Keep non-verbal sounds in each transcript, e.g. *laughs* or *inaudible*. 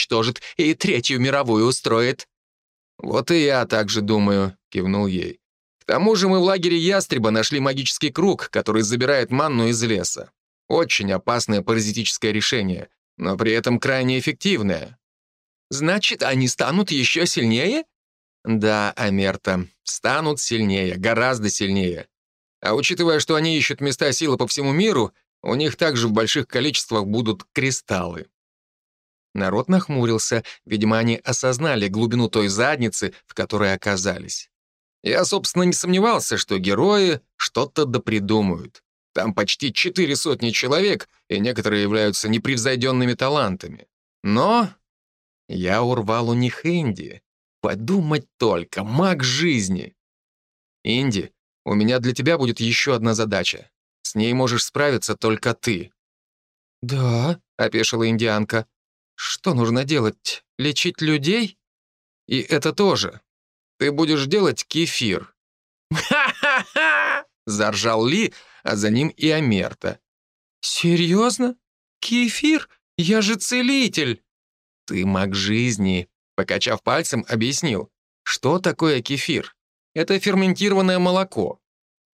уничтожит и Третью мировую устроит». «Вот и я так же думаю», — кивнул ей. «К тому же мы в лагере Ястреба нашли магический круг, который забирает манну из леса. Очень опасное паразитическое решение, но при этом крайне эффективное». «Значит, они станут еще сильнее?» «Да, Амерта, станут сильнее, гораздо сильнее. А учитывая, что они ищут места силы по всему миру, у них также в больших количествах будут кристаллы». Народ нахмурился, видимо, они осознали глубину той задницы, в которой оказались. Я, собственно, не сомневался, что герои что-то допридумают. Там почти четыре сотни человек, и некоторые являются непревзойденными талантами. Но я урвал у них Инди. Подумать только, маг жизни. Инди, у меня для тебя будет еще одна задача. С ней можешь справиться только ты». «Да», — опешила индианка. «Что нужно делать? Лечить людей?» «И это тоже. Ты будешь делать кефир». «Ха-ха-ха!» — заржал Ли, а за ним и Амерта. «Серьезно? Кефир? Я же целитель!» «Ты маг жизни», — покачав пальцем, объяснил. «Что такое кефир? Это ферментированное молоко.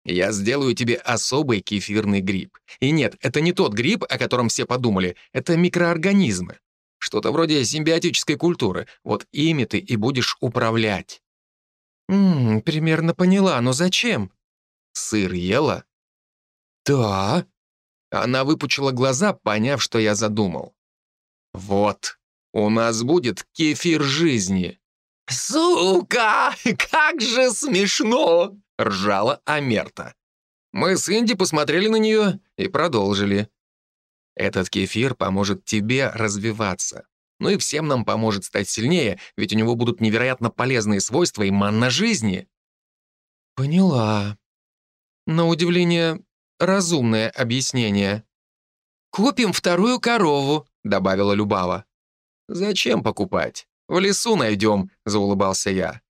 Я сделаю тебе особый кефирный гриб. И нет, это не тот гриб, о котором все подумали, это микроорганизмы. Что-то вроде симбиотической культуры. Вот ими ты и будешь управлять». «Ммм, примерно поняла, но зачем?» «Сыр ела?» «Да». Она выпучила глаза, поняв, что я задумал. «Вот, у нас будет кефир жизни». «Сука, как же смешно!» — ржала Амерта. Мы с Инди посмотрели на нее и продолжили. «Этот кефир поможет тебе развиваться. Ну и всем нам поможет стать сильнее, ведь у него будут невероятно полезные свойства и манна жизни». «Поняла. На удивление, разумное объяснение. «Купим вторую корову», — добавила Любава. «Зачем покупать? В лесу найдем», — заулыбался я.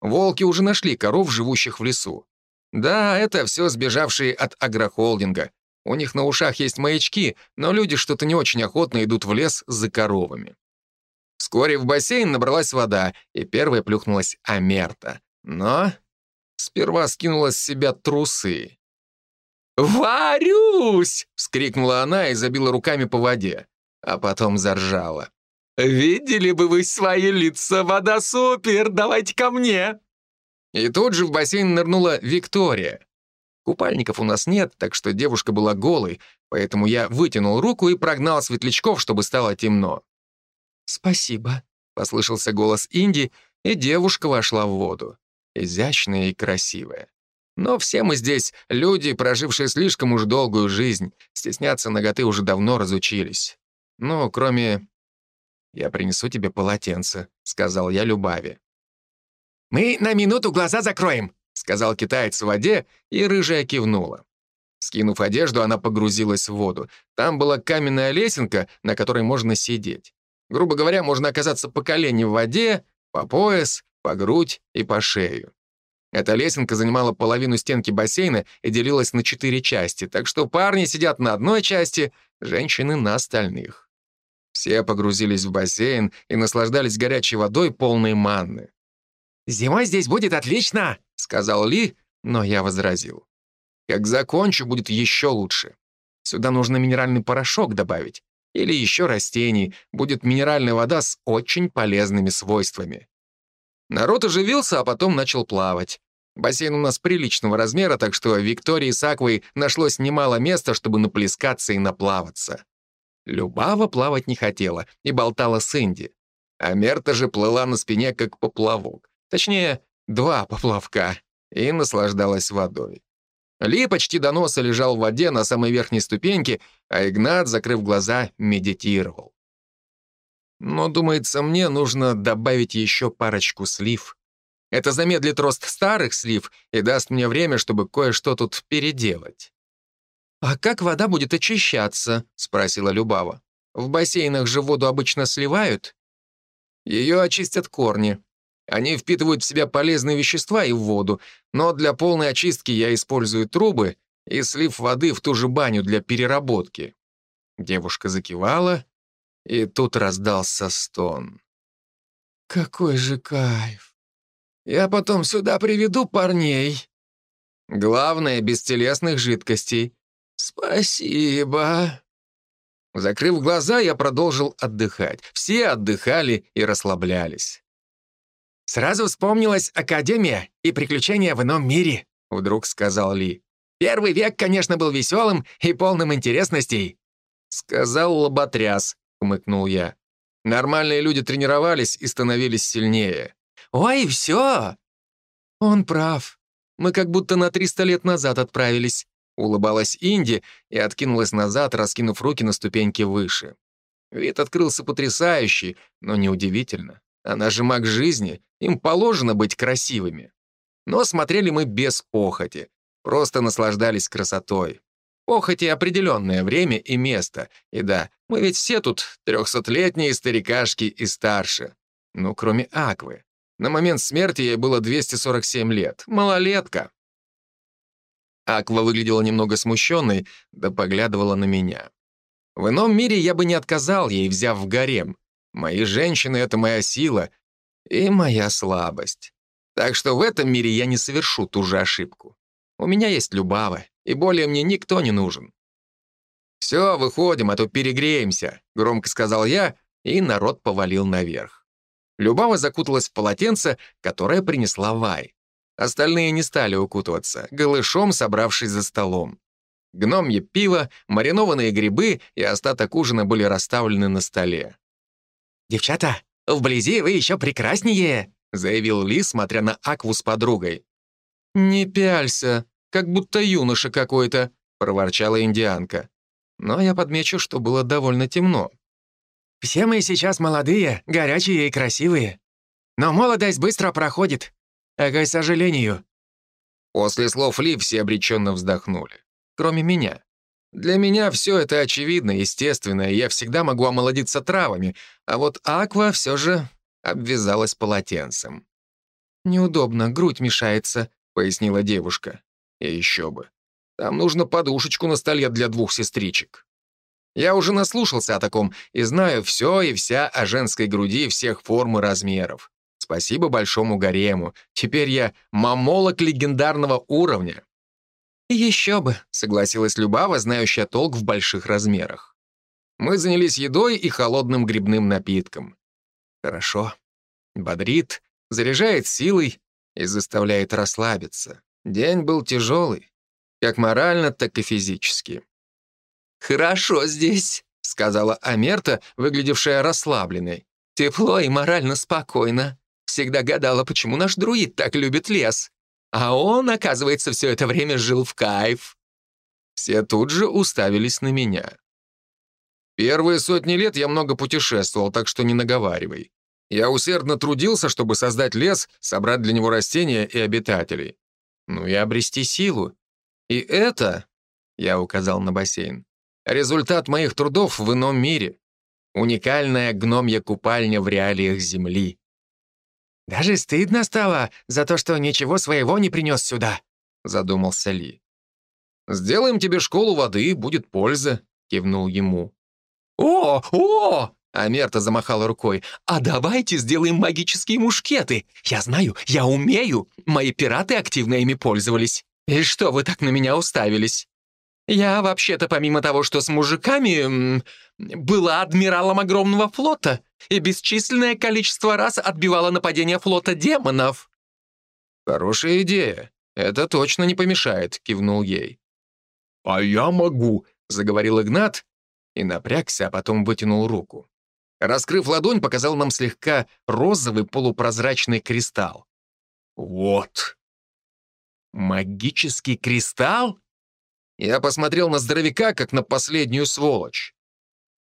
Волки уже нашли коров, живущих в лесу. Да, это все сбежавшие от агрохолдинга. У них на ушах есть маячки, но люди что-то не очень охотно идут в лес за коровами. Вскоре в бассейн набралась вода, и первой плюхнулась Амерта. Но сперва скинула с себя трусы. «Варюсь!» — вскрикнула она и забила руками по воде, а потом заржала. «Видели бы вы свои лица, вода супер, давайте ко мне!» И тут же в бассейн нырнула Виктория. Купальников у нас нет, так что девушка была голой, поэтому я вытянул руку и прогнал светлячков, чтобы стало темно. «Спасибо», — послышался голос Инди, и девушка вошла в воду. Изящная и красивая. Но все мы здесь люди, прожившие слишком уж долгую жизнь, стесняться ноготы уже давно разучились. Ну, кроме «Я принесу тебе полотенце», — сказал я Любави. «Мы на минуту глаза закроем», — сказал китаец в воде, и рыжая кивнула. Скинув одежду, она погрузилась в воду. Там была каменная лесенка, на которой можно сидеть. Грубо говоря, можно оказаться по колени в воде, по пояс, по грудь и по шею. Эта лесенка занимала половину стенки бассейна и делилась на четыре части, так что парни сидят на одной части, женщины — на остальных. Все погрузились в бассейн и наслаждались горячей водой, полной манны. «Зимой здесь будет отлично», — сказал Ли, но я возразил. «Как закончу, будет еще лучше. Сюда нужно минеральный порошок добавить. Или еще растений. Будет минеральная вода с очень полезными свойствами». Народ оживился, а потом начал плавать. Бассейн у нас приличного размера, так что Виктории с Аквой нашлось немало места, чтобы наплескаться и наплаваться. Любава плавать не хотела и болтала с Инди. А Мерта же плыла на спине, как поплавок. Точнее, два поплавка, и наслаждалась водой. Ли почти до носа лежал в воде на самой верхней ступеньке, а Игнат, закрыв глаза, медитировал. Но, думается, мне нужно добавить еще парочку слив. Это замедлит рост старых слив и даст мне время, чтобы кое-что тут переделать. «А как вода будет очищаться?» — спросила Любава. «В бассейнах же воду обычно сливают?» «Ее очистят корни. Они впитывают в себя полезные вещества и воду, но для полной очистки я использую трубы и слив воды в ту же баню для переработки». Девушка закивала, И тут раздался стон. «Какой же кайф! Я потом сюда приведу парней!» «Главное, без телесных жидкостей». «Спасибо!» Закрыв глаза, я продолжил отдыхать. Все отдыхали и расслаблялись. «Сразу вспомнилась Академия и приключения в ином мире», — вдруг сказал Ли. «Первый век, конечно, был веселым и полным интересностей». «Сказал лоботряс», — хмыкнул я. «Нормальные люди тренировались и становились сильнее». «Ой, все!» «Он прав. Мы как будто на 300 лет назад отправились. Улыбалась Инди и откинулась назад, раскинув руки на ступеньке выше. Вид открылся потрясающий, но неудивительно. Она же маг жизни, им положено быть красивыми. Но смотрели мы без похоти, просто наслаждались красотой. Похоти определенное время и место. И да, мы ведь все тут трехсотлетние старикашки и старше. Ну, кроме Аквы. На момент смерти ей было 247 лет. Малолетка. Аква выглядела немного смущенной, да поглядывала на меня. В ином мире я бы не отказал ей, взяв в гарем. Мои женщины — это моя сила и моя слабость. Так что в этом мире я не совершу ту же ошибку. У меня есть Любава, и более мне никто не нужен. «Все, выходим, а то перегреемся», — громко сказал я, и народ повалил наверх. Любава закуталась в полотенце, которое принесла Вай. Остальные не стали укутываться, голышом собравшись за столом. Гномье пиво, маринованные грибы и остаток ужина были расставлены на столе. «Девчата, вблизи вы еще прекраснее!» заявил Ли, смотря на Акву с подругой. «Не пялься, как будто юноша какой-то», проворчала индианка. Но я подмечу, что было довольно темно. «Все мы сейчас молодые, горячие и красивые. Но молодость быстро проходит. Ага, сожалению». После слов Ли все обреченно вздохнули. Кроме меня. Для меня все это очевидно, естественно, и я всегда могу омолодиться травами, а вот Аква все же обвязалась полотенцем. «Неудобно, грудь мешается», — пояснила девушка. И еще бы. Там нужно подушечку на столе для двух сестричек. Я уже наслушался о таком и знаю все и вся о женской груди всех форм и размеров. Спасибо большому гарему. Теперь я мамолог легендарного уровня. «Еще бы», — согласилась Любава, знающая толк в больших размерах. Мы занялись едой и холодным грибным напитком. Хорошо. Бодрит, заряжает силой и заставляет расслабиться. День был тяжелый, как морально, так и физически. «Хорошо здесь», — сказала Амерта, выглядевшая расслабленной. «Тепло и морально спокойно. Всегда гадала, почему наш друид так любит лес. А он, оказывается, все это время жил в кайф. Все тут же уставились на меня. Первые сотни лет я много путешествовал, так что не наговаривай. Я усердно трудился, чтобы создать лес, собрать для него растения и обитателей. Ну и обрести силу. И это, я указал на бассейн, результат моих трудов в ином мире. Уникальная гномья купальня в реалиях Земли. «Даже стыдно стало за то, что ничего своего не принес сюда», — задумался Ли. «Сделаем тебе школу воды, будет польза», — кивнул ему. «О, о!» — Амерта замахала рукой. «А давайте сделаем магические мушкеты. Я знаю, я умею. Мои пираты активно ими пользовались. И что вы так на меня уставились?» Я вообще-то, помимо того, что с мужиками, была адмиралом огромного флота и бесчисленное количество раз отбивала нападение флота демонов». «Хорошая идея. Это точно не помешает», — кивнул ей. «А я могу», — заговорил Игнат и напрягся, а потом вытянул руку. Раскрыв ладонь, показал нам слегка розовый полупрозрачный кристалл. «Вот». «Магический кристалл?» Я посмотрел на здоровяка, как на последнюю сволочь.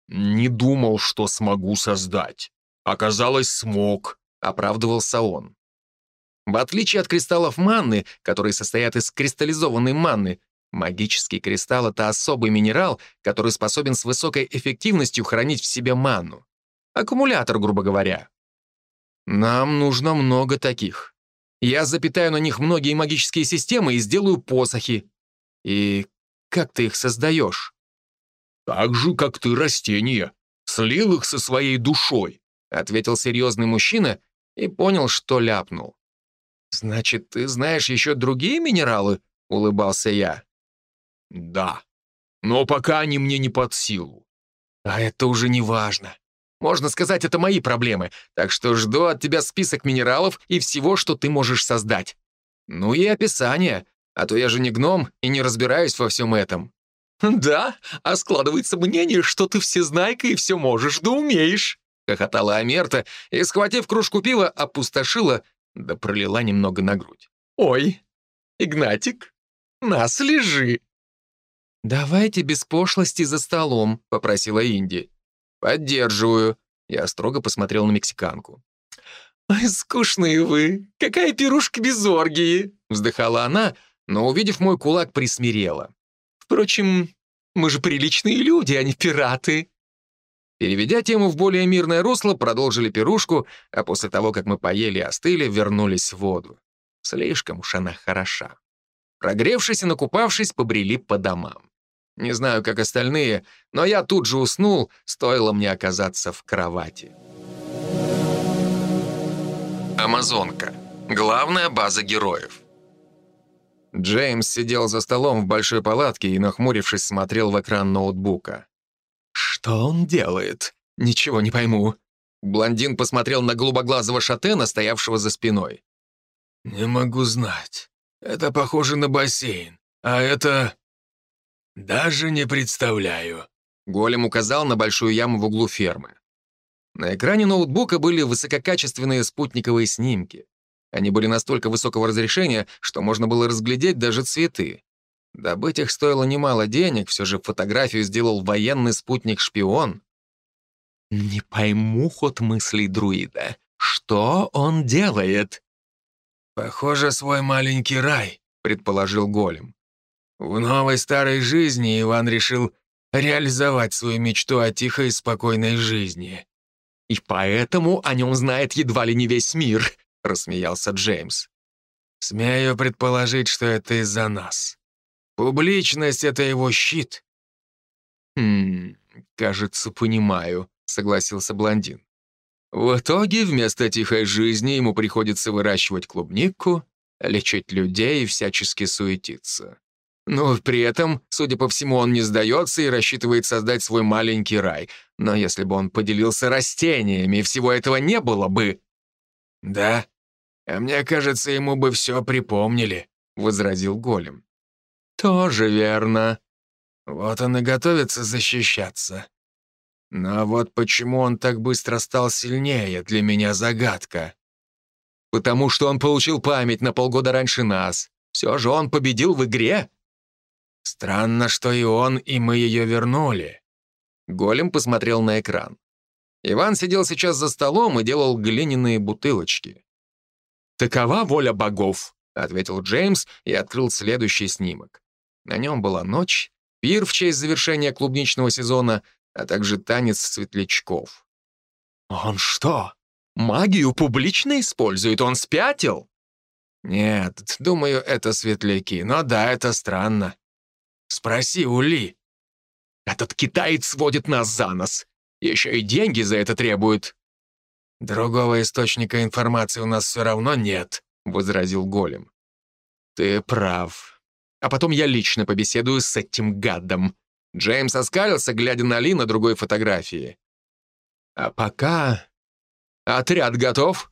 «Не думал, что смогу создать. Оказалось, смог», — оправдывался он. В отличие от кристаллов манны, которые состоят из кристаллизованной манны, магический кристалл — это особый минерал, который способен с высокой эффективностью хранить в себе манну. Аккумулятор, грубо говоря. Нам нужно много таких. Я запитаю на них многие магические системы и сделаю посохи. И как ты их создаешь?» «Так же, как ты растения. Слил их со своей душой», ответил серьезный мужчина и понял, что ляпнул. «Значит, ты знаешь еще другие минералы?» — улыбался я. «Да, но пока они мне не под силу». «А это уже не важно. Можно сказать, это мои проблемы, так что жду от тебя список минералов и всего, что ты можешь создать. Ну и описание, а то я же не гном и не разбираюсь во всем этом». «Да, а складывается мнение, что ты всезнайка и все можешь, да умеешь», — хохотала Амерта и, схватив кружку пива, опустошила, да пролила немного на грудь. «Ой, Игнатик, нас лежи!» «Давайте без пошлости за столом», — попросила Инди. «Поддерживаю». Я строго посмотрел на мексиканку. «Ой, скучные вы! Какая пирушка без оргии!» Вздыхала она, но, увидев мой кулак, присмирела. «Впрочем, мы же приличные люди, а не пираты!» Переведя тему в более мирное русло, продолжили пирушку, а после того, как мы поели и остыли, вернулись в воду. Слишком уж она хороша. Прогревшись и накупавшись, побрели по домам. Не знаю, как остальные, но я тут же уснул, стоило мне оказаться в кровати. Амазонка. Главная база героев. Джеймс сидел за столом в большой палатке и, нахмурившись, смотрел в экран ноутбука. «Что он делает? Ничего не пойму». Блондин посмотрел на голубоглазого шатена, стоявшего за спиной. «Не могу знать. Это похоже на бассейн. А это... даже не представляю». Голем указал на большую яму в углу фермы. На экране ноутбука были высококачественные спутниковые снимки. Они были настолько высокого разрешения, что можно было разглядеть даже цветы. Добыть их стоило немало денег, все же фотографию сделал военный спутник-шпион. «Не пойму ход мыслей друида. Что он делает?» «Похоже, свой маленький рай», — предположил Голем. В новой старой жизни Иван решил реализовать свою мечту о тихой и спокойной жизни. «И поэтому о нем знает едва ли не весь мир», — рассмеялся Джеймс. «Смею предположить, что это из-за нас. Публичность — это его щит». «Хм, кажется, понимаю», — согласился блондин. В итоге вместо тихой жизни ему приходится выращивать клубнику, лечить людей и всячески суетиться. Но при этом, судя по всему, он не сдается и рассчитывает создать свой маленький рай. Но если бы он поделился растениями, всего этого не было бы. «Да, а мне кажется, ему бы все припомнили», — возразил Голем. «Тоже верно». Вот он и готовится защищаться. Но вот почему он так быстро стал сильнее, для меня загадка. Потому что он получил память на полгода раньше нас. Все же он победил в игре. Странно, что и он, и мы ее вернули. Голем посмотрел на экран. Иван сидел сейчас за столом и делал глиняные бутылочки. «Такова воля богов», — ответил Джеймс и открыл следующий снимок. На нем была ночь, пир в честь завершения клубничного сезона — а также танец светлячков. «Он что, магию публично использует? Он спятил?» «Нет, думаю, это светляки, но да, это странно. Спроси у Ли». «Этот китаец сводит нас за нос. Еще и деньги за это требует». «Другого источника информации у нас все равно нет», — возразил Голем. «Ты прав. А потом я лично побеседую с этим гадом», Джеймс оскалился, глядя на Ли на другой фотографии. «А пока... Отряд готов?»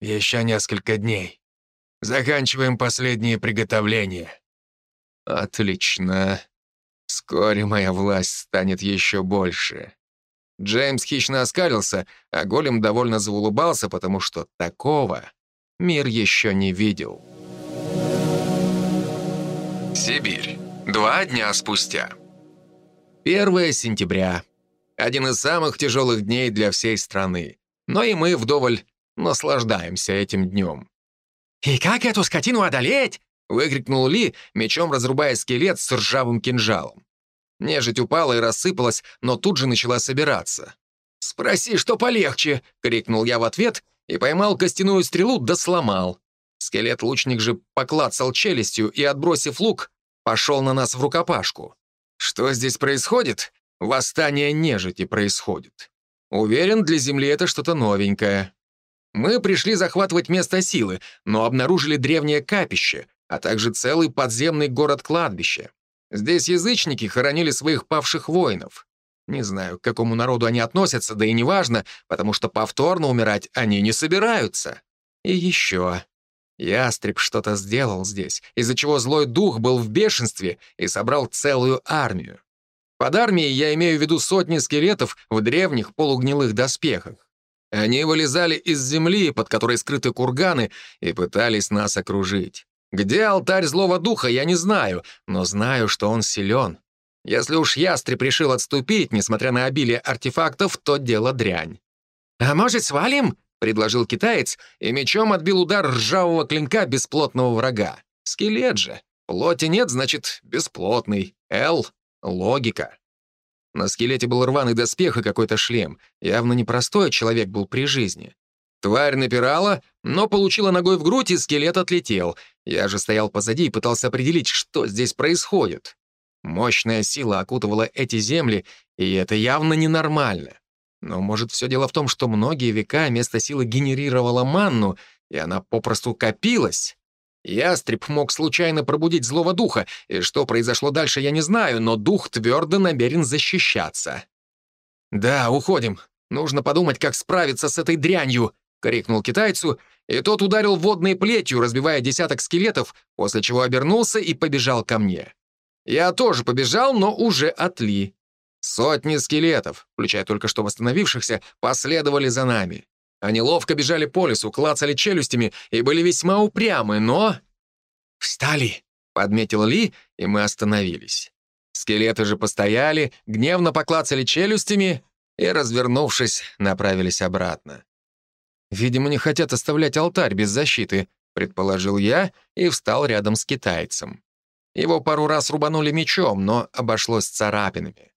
«Еще несколько дней. Заканчиваем последние приготовления». «Отлично. Вскоре моя власть станет еще больше». Джеймс хищно оскалился, а Голем довольно заулыбался, потому что такого мир еще не видел. Сибирь. Два дня спустя. 1 сентября. Один из самых тяжелых дней для всей страны. Но и мы вдоволь наслаждаемся этим днем. «И как эту скотину одолеть?» — выкрикнул Ли, мечом разрубая скелет с ржавым кинжалом. Нежить упала и рассыпалась, но тут же начала собираться. «Спроси, что полегче!» — крикнул я в ответ и поймал костяную стрелу да сломал. Скелет-лучник же поклацал челюстью и, отбросив лук, пошел на нас в рукопашку. Что здесь происходит? восстание нежити происходит. Уверен, для Земли это что-то новенькое. Мы пришли захватывать место силы, но обнаружили древнее капище, а также целый подземный город-кладбище. Здесь язычники хоронили своих павших воинов. Не знаю, к какому народу они относятся, да и неважно, потому что повторно умирать они не собираются. И еще. Ястреб что-то сделал здесь, из-за чего злой дух был в бешенстве и собрал целую армию. Под армией я имею в виду сотни скелетов в древних полугнилых доспехах. Они вылезали из земли, под которой скрыты курганы, и пытались нас окружить. Где алтарь злого духа, я не знаю, но знаю, что он силен. Если уж ястреб решил отступить, несмотря на обилие артефактов, то дело дрянь. «А может, свалим?» — предложил китаец, и мечом отбил удар ржавого клинка бесплотного врага. Скелет же. Плоти нет, значит, бесплотный. Л — логика. На скелете был рваный доспех и какой-то шлем. Явно непростой человек был при жизни. Тварь напирала, но получила ногой в грудь, и скелет отлетел. Я же стоял позади и пытался определить, что здесь происходит. Мощная сила окутывала эти земли, и это явно ненормально. Но может, все дело в том, что многие века место силы генерировало манну, и она попросту копилась? Ястреб мог случайно пробудить злого духа, и что произошло дальше, я не знаю, но дух твердо намерен защищаться. «Да, уходим. Нужно подумать, как справиться с этой дрянью», — крикнул китайцу, и тот ударил водной плетью, разбивая десяток скелетов, после чего обернулся и побежал ко мне. Я тоже побежал, но уже от Ли. Сотни скелетов, включая только что восстановившихся, последовали за нами. Они ловко бежали по лесу, клацали челюстями и были весьма упрямы, но... «Встали!» — подметил Ли, и мы остановились. Скелеты же постояли, гневно поклацали челюстями и, развернувшись, направились обратно. «Видимо, не хотят оставлять алтарь без защиты», — предположил я и встал рядом с китайцем. Его пару раз рубанули мечом, но обошлось царапинами.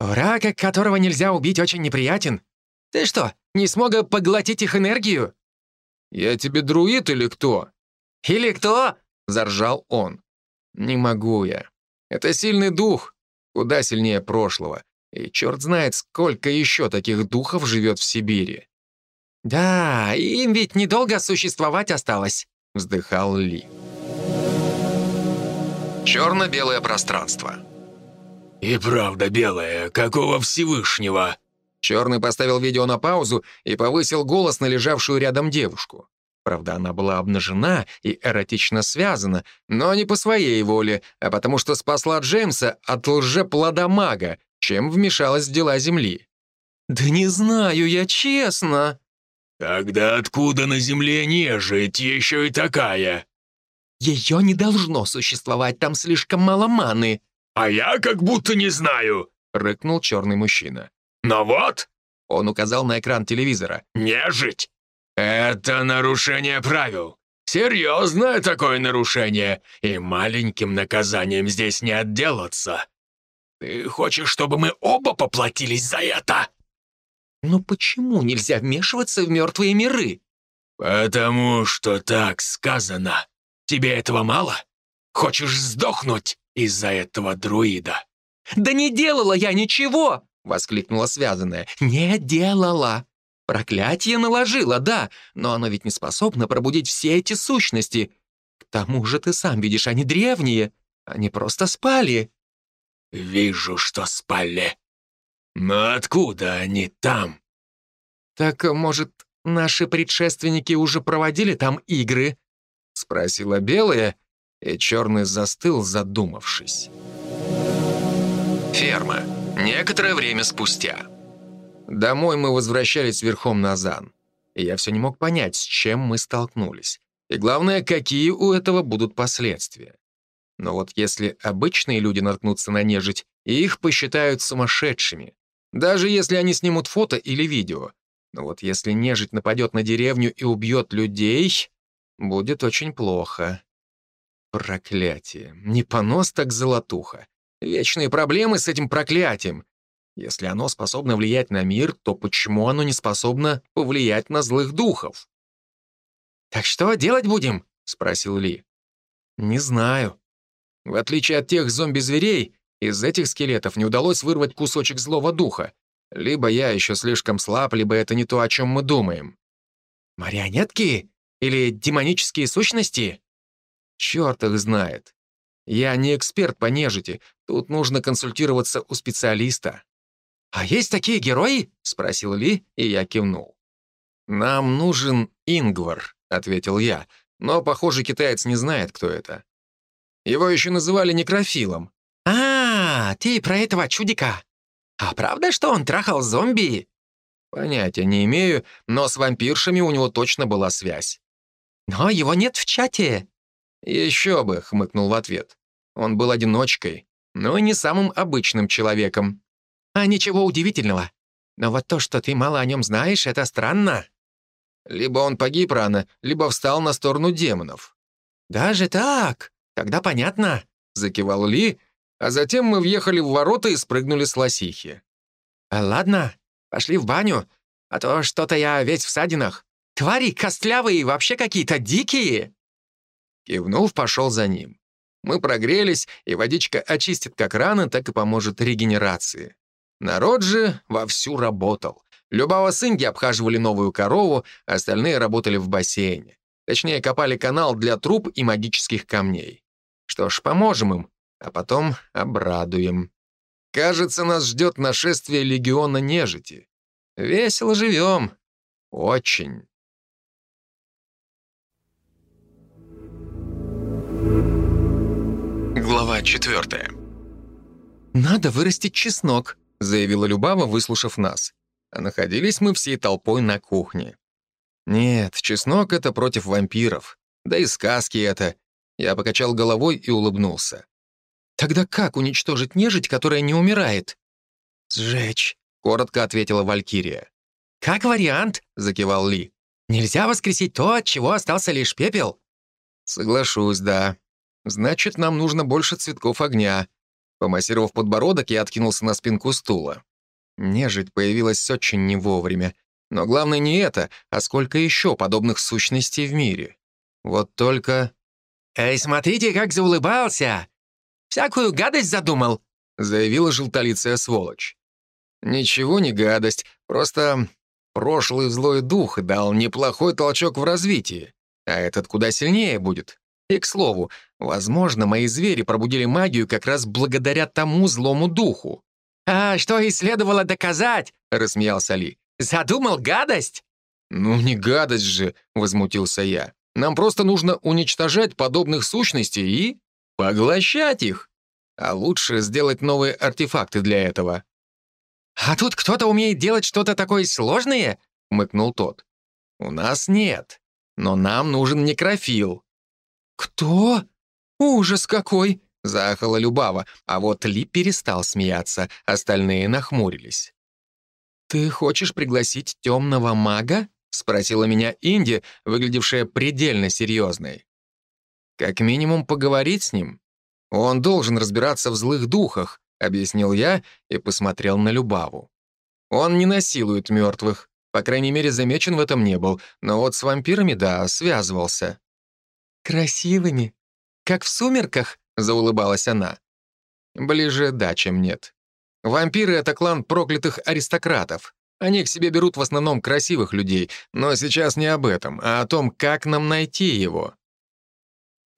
«Враг, которого нельзя убить, очень неприятен. Ты что, не смог поглотить их энергию?» «Я тебе друид или кто?» «Или кто?» — заржал он. «Не могу я. Это сильный дух, куда сильнее прошлого. И черт знает, сколько еще таких духов живет в Сибири». «Да, им ведь недолго существовать осталось», — вздыхал Ли. Черно-белое пространство. «И правда белое, какого Всевышнего?» Черный поставил видео на паузу и повысил голос на лежавшую рядом девушку. Правда, она была обнажена и эротично связана, но не по своей воле, а потому что спасла Джеймса от лжеплодомага, чем вмешалась в дела Земли. «Да не знаю я, честно». «Тогда откуда на Земле нежить еще и такая?» Ее не должно существовать, там слишком мало маны». «А я как будто не знаю», — рыкнул черный мужчина. «Но вот...» — он указал на экран телевизора. «Нежить! Это нарушение правил. Серьезное такое нарушение, и маленьким наказанием здесь не отделаться. Ты хочешь, чтобы мы оба поплатились за это?» «Но почему нельзя вмешиваться в мертвые миры?» «Потому что так сказано», Тебе этого мало? Хочешь сдохнуть из-за этого друида?» «Да не делала я ничего!» — воскликнула связанная. «Не делала! Проклятие наложила, да, но оно ведь не способно пробудить все эти сущности. К тому же ты сам видишь, они древние, они просто спали». «Вижу, что спали. Но откуда они там?» «Так, может, наши предшественники уже проводили там игры?» — спросила белая, и черный застыл, задумавшись. Ферма. Некоторое время спустя. Домой мы возвращались верхом на Зан. И я все не мог понять, с чем мы столкнулись. И главное, какие у этого будут последствия. Но вот если обычные люди наткнутся на нежить, их посчитают сумасшедшими. Даже если они снимут фото или видео. Но вот если нежить нападет на деревню и убьет людей, Будет очень плохо. Проклятие. Не понос, так золотуха. Вечные проблемы с этим проклятием. Если оно способно влиять на мир, то почему оно не способно повлиять на злых духов? «Так что делать будем?» — спросил Ли. «Не знаю. В отличие от тех зомби-зверей, Из этих скелетов не удалось вырвать кусочек злого духа. Либо я еще слишком слаб, либо это не то, о чем мы думаем. Марионетки? Или демонические сущности? Черт их знает. Я не эксперт по нежити. Тут нужно консультироваться у специалиста. «А есть такие герои?» — спросил Ли, и я кивнул. «Нам нужен Ингвар», — ответил я, но, похоже, китаец не знает, кто это. Его еще называли некрофилом. «А, ты про этого чудика. А правда, что он трахал зомби?» Понятия не имею, но с вампиршами у него точно была связь. «Но его нет в чате». «Еще бы», — хмыкнул в ответ. Он был одиночкой, но и не самым обычным человеком. «А ничего удивительного. Но вот то, что ты мало о нем знаешь, это странно». Либо он погиб рано, либо встал на сторону демонов. «Даже так? Тогда понятно», — закивал Ли, а затем мы въехали в ворота и спрыгнули с лосихи. «Ладно, пошли в баню, а то что-то я весь в садинах. Твари костлявые вообще какие-то дикие!» Кивнув, пошел за ним. Мы прогрелись, и водичка очистит как раны, так и поможет регенерации. Народ же вовсю работал. Любава с Инги обхаживали новую корову, остальные работали в бассейне. Точнее, копали канал для труб и магических камней. Что ж, поможем им, а потом обрадуем. Кажется, нас ждет нашествие легиона нежити. Весело живем. Очень. Глава четвертая. «Надо вырастить чеснок», — заявила Любава, выслушав нас. А находились мы всей толпой на кухне. Нет, чеснок — это против вампиров. Да и сказки это. Я покачал головой и улыбнулся. «Тогда как уничтожить нежить, которая не умирает?» «Сжечь», — коротко ответила Валькирия. «Как вариант», — закивал Ли. «Нельзя воскресить то, от чего остался лишь пепел». «Соглашусь, да. Значит, нам нужно больше цветков огня». Помассировав подбородок, я откинулся на спинку стула. Нежить появилась очень не вовремя. Но главное не это, а сколько еще подобных сущностей в мире. Вот только... «Эй, смотрите, как заулыбался! Всякую гадость задумал!» — заявила желтолицая сволочь. «Ничего не гадость, просто прошлый злой дух дал неплохой толчок в развитии, а этот куда сильнее будет. И, к слову, возможно, мои звери пробудили магию как раз благодаря тому злому духу». «А что и следовало доказать?» — рассмеялся Ли. «Задумал гадость?» «Ну, не гадость же», — возмутился я. «Нам просто нужно уничтожать подобных сущностей и Поглощать их. А лучше сделать новые артефакты для этого. «А тут кто-то умеет делать что-то такое сложное?» — мыкнул тот. «У нас нет, но нам нужен некрофил». «Кто? Ужас какой!» — заахала Любава, а вот Ли перестал смеяться, остальные нахмурились. «Ты хочешь пригласить темного мага?» — спросила меня Инди, выглядевшая предельно серьезной. Как минимум поговорить с ним. Он должен разбираться в злых духах, объяснил я и посмотрел на Любаву. Он не насилует мертвых, по крайней мере, замечен в этом не был, но вот с вампирами, да, связывался. «Красивыми, как в сумерках», — заулыбалась она. Ближе да, чем нет. Вампиры — это клан проклятых аристократов. Они к себе берут в основном красивых людей, но сейчас не об этом, а о том, как нам найти его.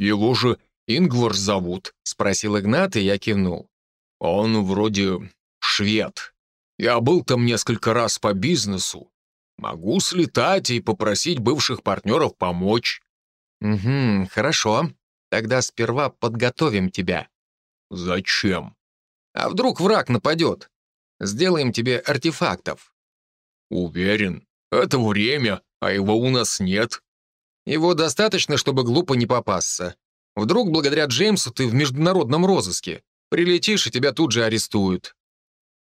«Его же Ингвар зовут?» — спросил Игнат, и я кивнул. «Он вроде швед. Я был там несколько раз по бизнесу. Могу слетать и попросить бывших партнеров помочь». «Угу, хорошо. Тогда сперва подготовим тебя». «Зачем?» «А вдруг враг нападет? Сделаем тебе артефактов». «Уверен. Это время, а его у нас нет». Его достаточно, чтобы глупо не попасться. Вдруг благодаря Джеймсу ты в международном розыске. Прилетишь, и тебя тут же арестуют».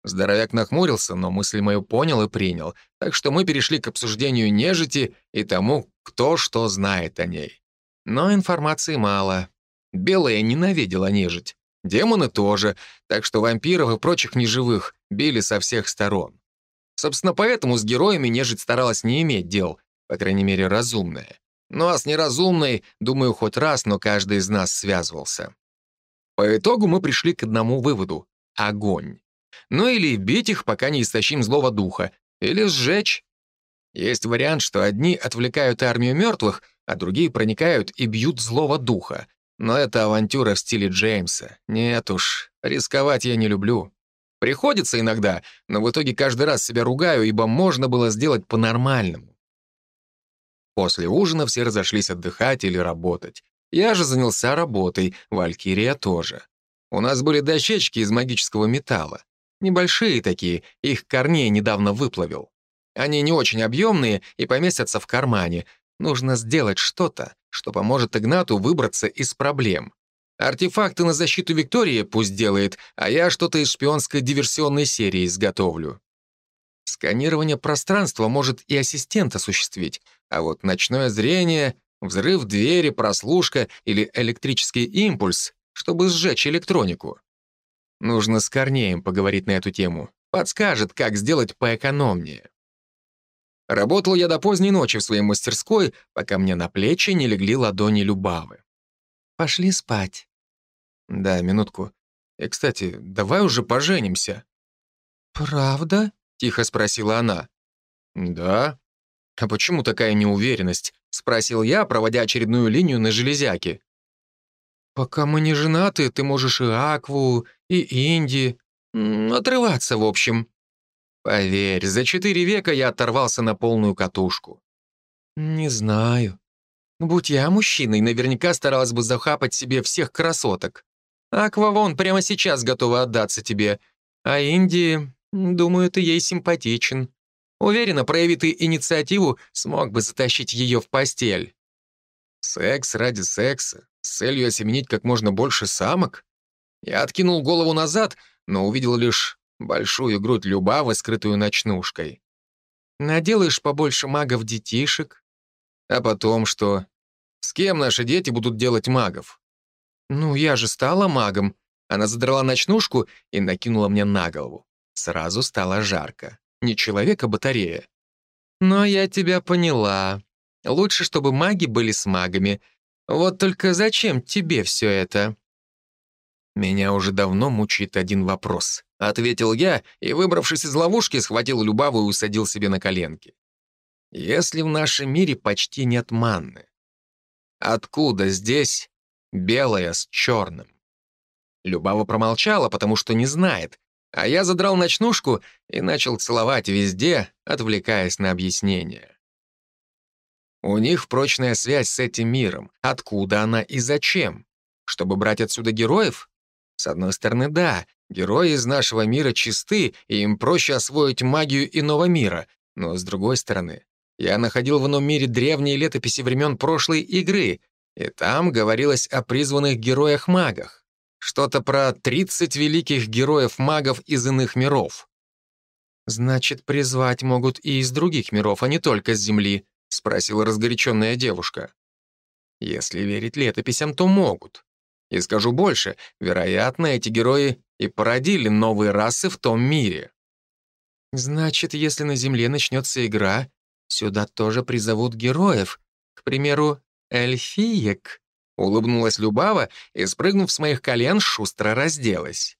Здоровяк нахмурился, но мысль мою понял и принял, так что мы перешли к обсуждению нежити и тому, кто что знает о ней. Но информации мало. Белая ненавидела нежить. Демоны тоже, так что вампиров и прочих неживых били со всех сторон. Собственно, поэтому с героями нежить старалась не иметь дел, по крайней мере, разумная. Ну а с неразумной, думаю, хоть раз, но каждый из нас связывался. По итогу мы пришли к одному выводу — огонь. Ну или бить их, пока не истощим злого духа, или сжечь. Есть вариант, что одни отвлекают армию мертвых, а другие проникают и бьют злого духа. Но это авантюра в стиле Джеймса. Нет уж, рисковать я не люблю. Приходится иногда, но в итоге каждый раз себя ругаю, ибо можно было сделать по-нормальному. После ужина все разошлись отдыхать или работать. Я же занялся работой, Валькирия тоже. У нас были дощечки из магического металла. Небольшие такие, их корней недавно выплавил. Они не очень объемные и поместятся в кармане. Нужно сделать что-то, что поможет Игнату выбраться из проблем. Артефакты на защиту Виктории пусть делает, а я что-то из шпионской диверсионной серии изготовлю. Сканирование пространства может и ассистент осуществить, а вот ночное зрение, взрыв двери, прослушка или электрический импульс, чтобы сжечь электронику. Нужно с Корнеем поговорить на эту тему. Подскажет, как сделать поэкономнее. Работал я до поздней ночи в своей мастерской, пока мне на плечи не легли ладони Любавы. «Пошли спать». «Да, минутку. И, кстати, давай уже поженимся». «Правда?» — тихо спросила она. «Да». «А почему такая неуверенность?» — спросил я, проводя очередную линию на железяке. «Пока мы не женаты, ты можешь и Акву, и Инди. Отрываться, в общем». Поверь, за четыре века я оторвался на полную катушку. Не знаю. Будь я мужчиной, наверняка старалась бы захапать себе всех красоток. Аква вон прямо сейчас готова отдаться тебе. А Инди, думаю, ты ей симпатичен. Уверена, прояви ты инициативу, смог бы затащить ее в постель. Секс ради секса, с целью осеменить как можно больше самок? Я откинул голову назад, но увидел лишь большую грудь Любавы, скрытую ночнушкой. Наделаешь побольше магов-детишек. А потом что? С кем наши дети будут делать магов? Ну, я же стала магом. Она задрала ночнушку и накинула мне на голову. Сразу стало жарко. Не человек, а батарея. Но я тебя поняла. Лучше, чтобы маги были с магами. Вот только зачем тебе все это? Меня уже давно мучает один вопрос. Ответил я и, выбравшись из ловушки, схватил Любаву и усадил себе на коленки. Если в нашем мире почти нет манны, откуда здесь белая с черным? Любава промолчала, потому что не знает, а я задрал ночнушку и начал целовать везде, отвлекаясь на объяснение. У них прочная связь с этим миром. Откуда она и зачем? Чтобы брать отсюда героев? С одной стороны, да, Герои из нашего мира чисты, и им проще освоить магию иного мира. Но с другой стороны, я находил в ином мире древние летописи времен прошлой игры, и там говорилось о призванных героях-магах. Что-то про 30 великих героев-магов из иных миров. «Значит, призвать могут и из других миров, а не только с Земли», — спросила разгоряченная девушка. «Если верить летописям, то могут. И скажу больше, вероятно, эти герои и породили новые расы в том мире. Значит, если на Земле начнется игра, сюда тоже призовут героев, к примеру, эльфиек. Улыбнулась Любава и, спрыгнув с моих колен, шустро разделась.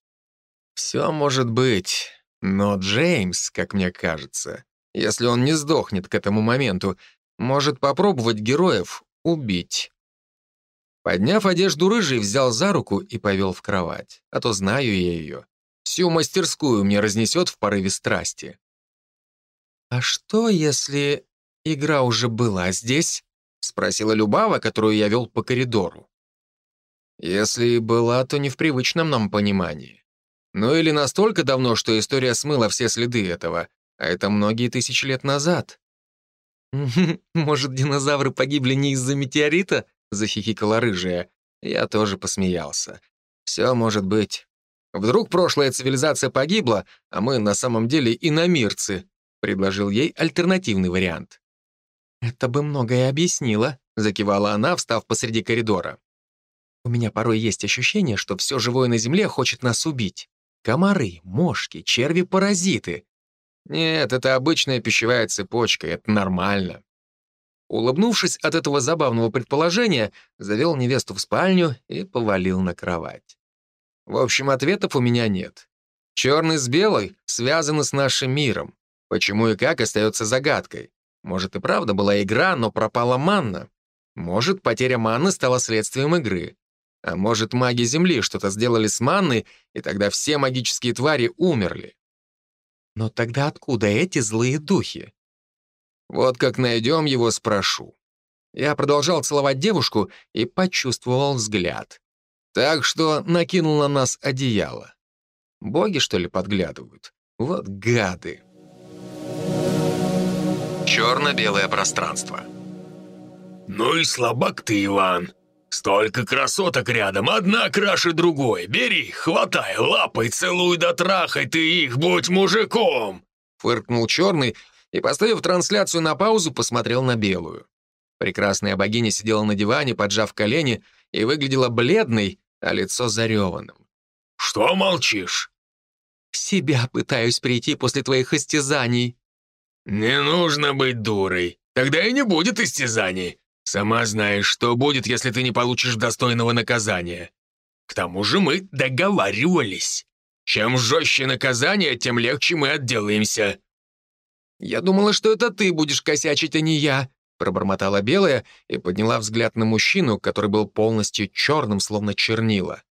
Все может быть, но Джеймс, как мне кажется, если он не сдохнет к этому моменту, может попробовать героев убить. Подняв одежду рыжий, взял за руку и повел в кровать. А то знаю я ее. Всю мастерскую мне разнесет в порыве страсти. «А что, если игра уже была здесь?» — спросила Любава, которую я вел по коридору. «Если и была, то не в привычном нам понимании. Ну или настолько давно, что история смыла все следы этого, а это многие тысячи лет назад». «Может, динозавры погибли не из-за метеорита?» — захихикала рыжая. Я тоже посмеялся. Все может быть. Вдруг прошлая цивилизация погибла, а мы на самом деле иномирцы, предложил ей альтернативный вариант. «Это бы многое объяснило», — закивала она, встав посреди коридора. «У меня порой есть ощущение, что все живое на Земле хочет нас убить. Комары, мошки, черви-паразиты». «Нет, это обычная пищевая цепочка, это нормально». Улыбнувшись от этого забавного предположения, завел невесту в спальню и повалил на кровать. В общем, ответов у меня нет. Черный с белой связаны с нашим миром. Почему и как остается загадкой. Может, и правда была игра, но пропала манна. Может, потеря манны стала следствием игры. А может, маги Земли что-то сделали с манной, и тогда все магические твари умерли. Но тогда откуда эти злые духи? Вот как найдем его, спрошу. Я продолжал целовать девушку и почувствовал взгляд. Так что накинул на нас одеяло. Боги, что ли, подглядывают? Вот гады. Черно-белое пространство. «Ну и слабак ты, Иван. Столько красоток рядом, одна краше другой. Бери, хватай, лапай, целуй да трахай ты их, будь мужиком!» Фыркнул черный и, поставив трансляцию на паузу, посмотрел на белую. Прекрасная богиня сидела на диване, поджав колени, и выглядела бледной, а лицо зареванным. «Что молчишь?» «В себя пытаюсь прийти после твоих истязаний». «Не нужно быть дурой. Тогда и не будет истязаний. Сама знаешь, что будет, если ты не получишь достойного наказания. К тому же мы договаривались. Чем жестче наказание, тем легче мы отделаемся». «Я думала, что это ты будешь косячить, а не я», пробормотала белая и подняла взгляд на мужчину, который был полностью черным, словно чернила.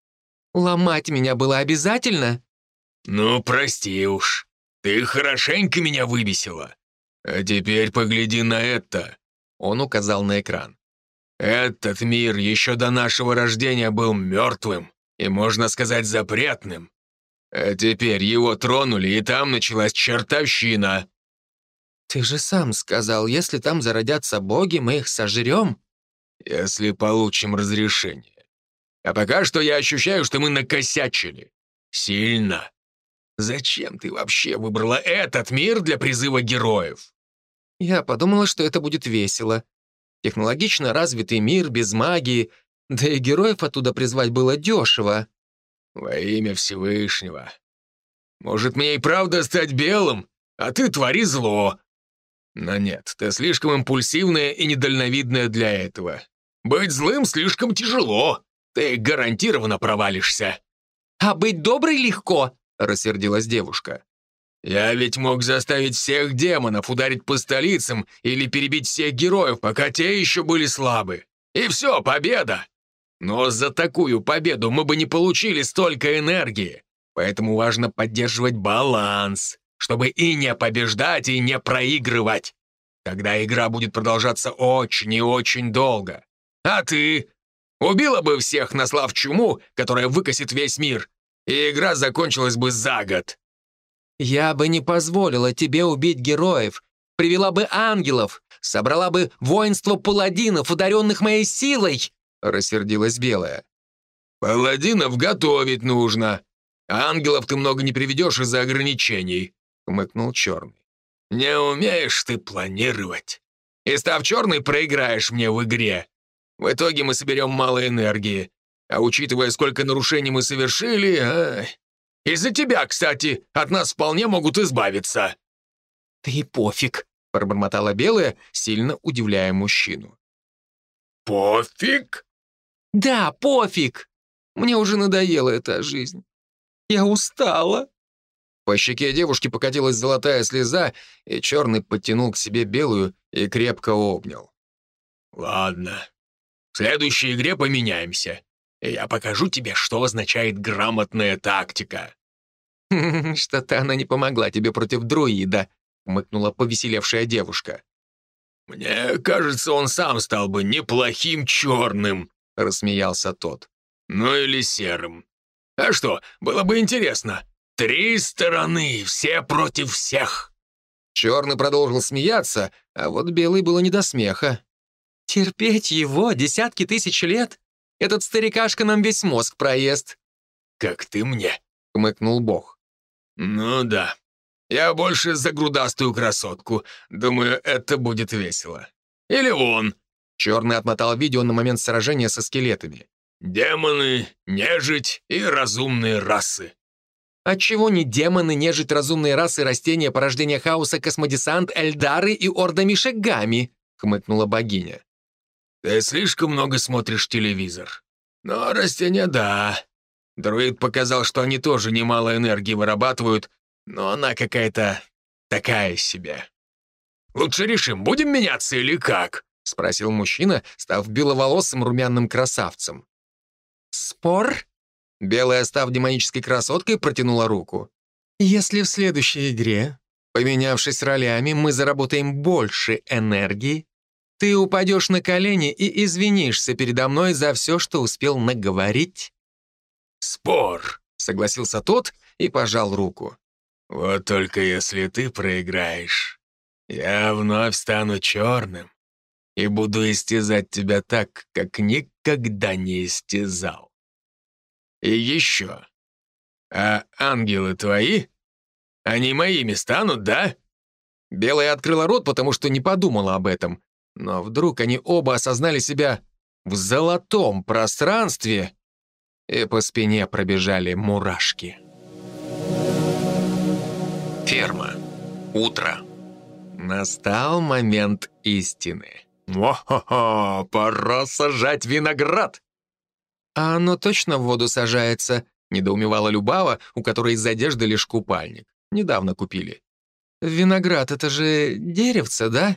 «Ломать меня было обязательно?» «Ну, прости уж. Ты хорошенько меня выбесила. А теперь погляди на это». Он указал на экран. «Этот мир еще до нашего рождения был мертвым и, можно сказать, запретным. А теперь его тронули, и там началась чертовщина». «Ты же сам сказал, если там зародятся боги, мы их сожрем?» «Если получим разрешение. А пока что я ощущаю, что мы накосячили. Сильно. Зачем ты вообще выбрала этот мир для призыва героев?» Я подумала, что это будет весело. Технологично развитый мир без магии, да и героев оттуда призвать было дешево. Во имя Всевышнего. Может, мне и правда стать белым, а ты твори зло. Но нет, ты слишком импульсивная и недальновидная для этого. Быть злым слишком тяжело. Ты гарантированно провалишься. «А быть доброй легко», — рассердилась девушка. Я ведь мог заставить всех демонов ударить по столицам или перебить всех героев, пока те еще были слабы. И все, победа! Но за такую победу мы бы не получили столько энергии. Поэтому важно поддерживать баланс, чтобы и не побеждать, и не проигрывать. Тогда игра будет продолжаться очень и очень долго. А ты? Убила бы всех, наслав чуму, которая выкосит весь мир, и игра закончилась бы за год. Я бы не позволила тебе убить героев, привела бы ангелов, собрала бы воинство паладинов, ударенных моей силой!» — рассердилась Белая. «Паладинов готовить нужно. Ангелов ты много не приведешь из-за ограничений», — хмыкнул Черный. «Не умеешь ты планировать. И став черный, проиграешь мне в игре. В итоге мы соберем мало энергии. А учитывая, сколько нарушений мы совершили, ай, из-за тебя, кстати, от нас вполне могут избавиться». «Да и пофиг», — пробормотала Белая, сильно удивляя мужчину. «Пофиг?» «Да, пофиг. Мне уже надоела эта жизнь. Я устала». По щеке девушки покатилась золотая слеза, и черный подтянул к себе белую и крепко обнял. «Ладно, в следующей игре поменяемся я покажу тебе, что означает грамотная тактика». *laughs* «Что-то она не помогла тебе против друида», — мыкнула повеселевшая девушка. «Мне кажется, он сам стал бы неплохим черным», — рассмеялся тот. «Ну или серым. А что, было бы интересно. Три стороны, все против всех». Черный продолжил смеяться, а вот белый было не до смеха. «Терпеть его десятки тысяч лет? Этот старикашка нам весь мозг проест». «Как ты мне», — хмыкнул бог. «Ну да. Я больше за грудастую красотку. Думаю, это будет весело. Или он». Черный отмотал видео на момент сражения со скелетами. «Демоны, нежить и разумные расы». Отчего не демоны, нежить, разумные расы, растения, порождение хаоса, космодесант, эльдары и орда Мишегами?» — хмыкнула богиня. Ты слишком много смотришь телевизор. Но растения — да. Друид показал, что они тоже немало энергии вырабатывают, но она какая-то такая себе. Лучше решим, будем меняться или как?» — спросил мужчина, став беловолосым румяным красавцем. «Спор?» Белая, став демонической красоткой, протянула руку. «Если в следующей игре, поменявшись ролями, мы заработаем больше энергии, ты упадешь на колени и извинишься передо мной за все, что успел наговорить?» «Спор», — согласился тот и пожал руку. «Вот только если ты проиграешь, я вновь стану черным и буду истязать тебя так, как никогда не истязал. И еще. А ангелы твои? Они моими станут, да?» Белая открыла рот, потому что не подумала об этом. Но вдруг они оба осознали себя в золотом пространстве, и по спине пробежали мурашки. Ферма. Утро. Настал момент истины. «О-хо-хо, пора сажать виноград!» «А оно точно в воду сажается?» — недоумевала Любава, у которой из одежды лишь купальник. Недавно купили. «Виноград — это же деревце, да?»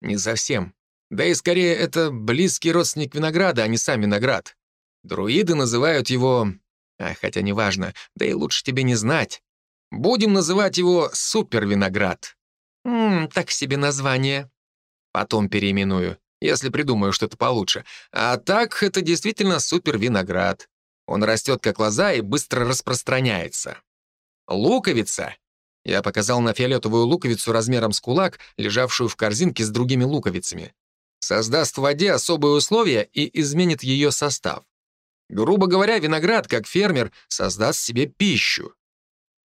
Не совсем. Да и скорее это близкий родственник винограда, а не сам виноград. Друиды называют его... А, хотя неважно, да и лучше тебе не знать. Будем называть его супервиноград. Ммм, так себе название. Потом переименую, если придумаю что-то получше. А так, это действительно супервиноград. Он растет как лоза и быстро распространяется. Луковица я показал на фиолетовую луковицу размером с кулак, лежавшую в корзинке с другими луковицами. Создаст в воде особые условия и изменит ее состав. Грубо говоря, виноград, как фермер, создаст себе пищу.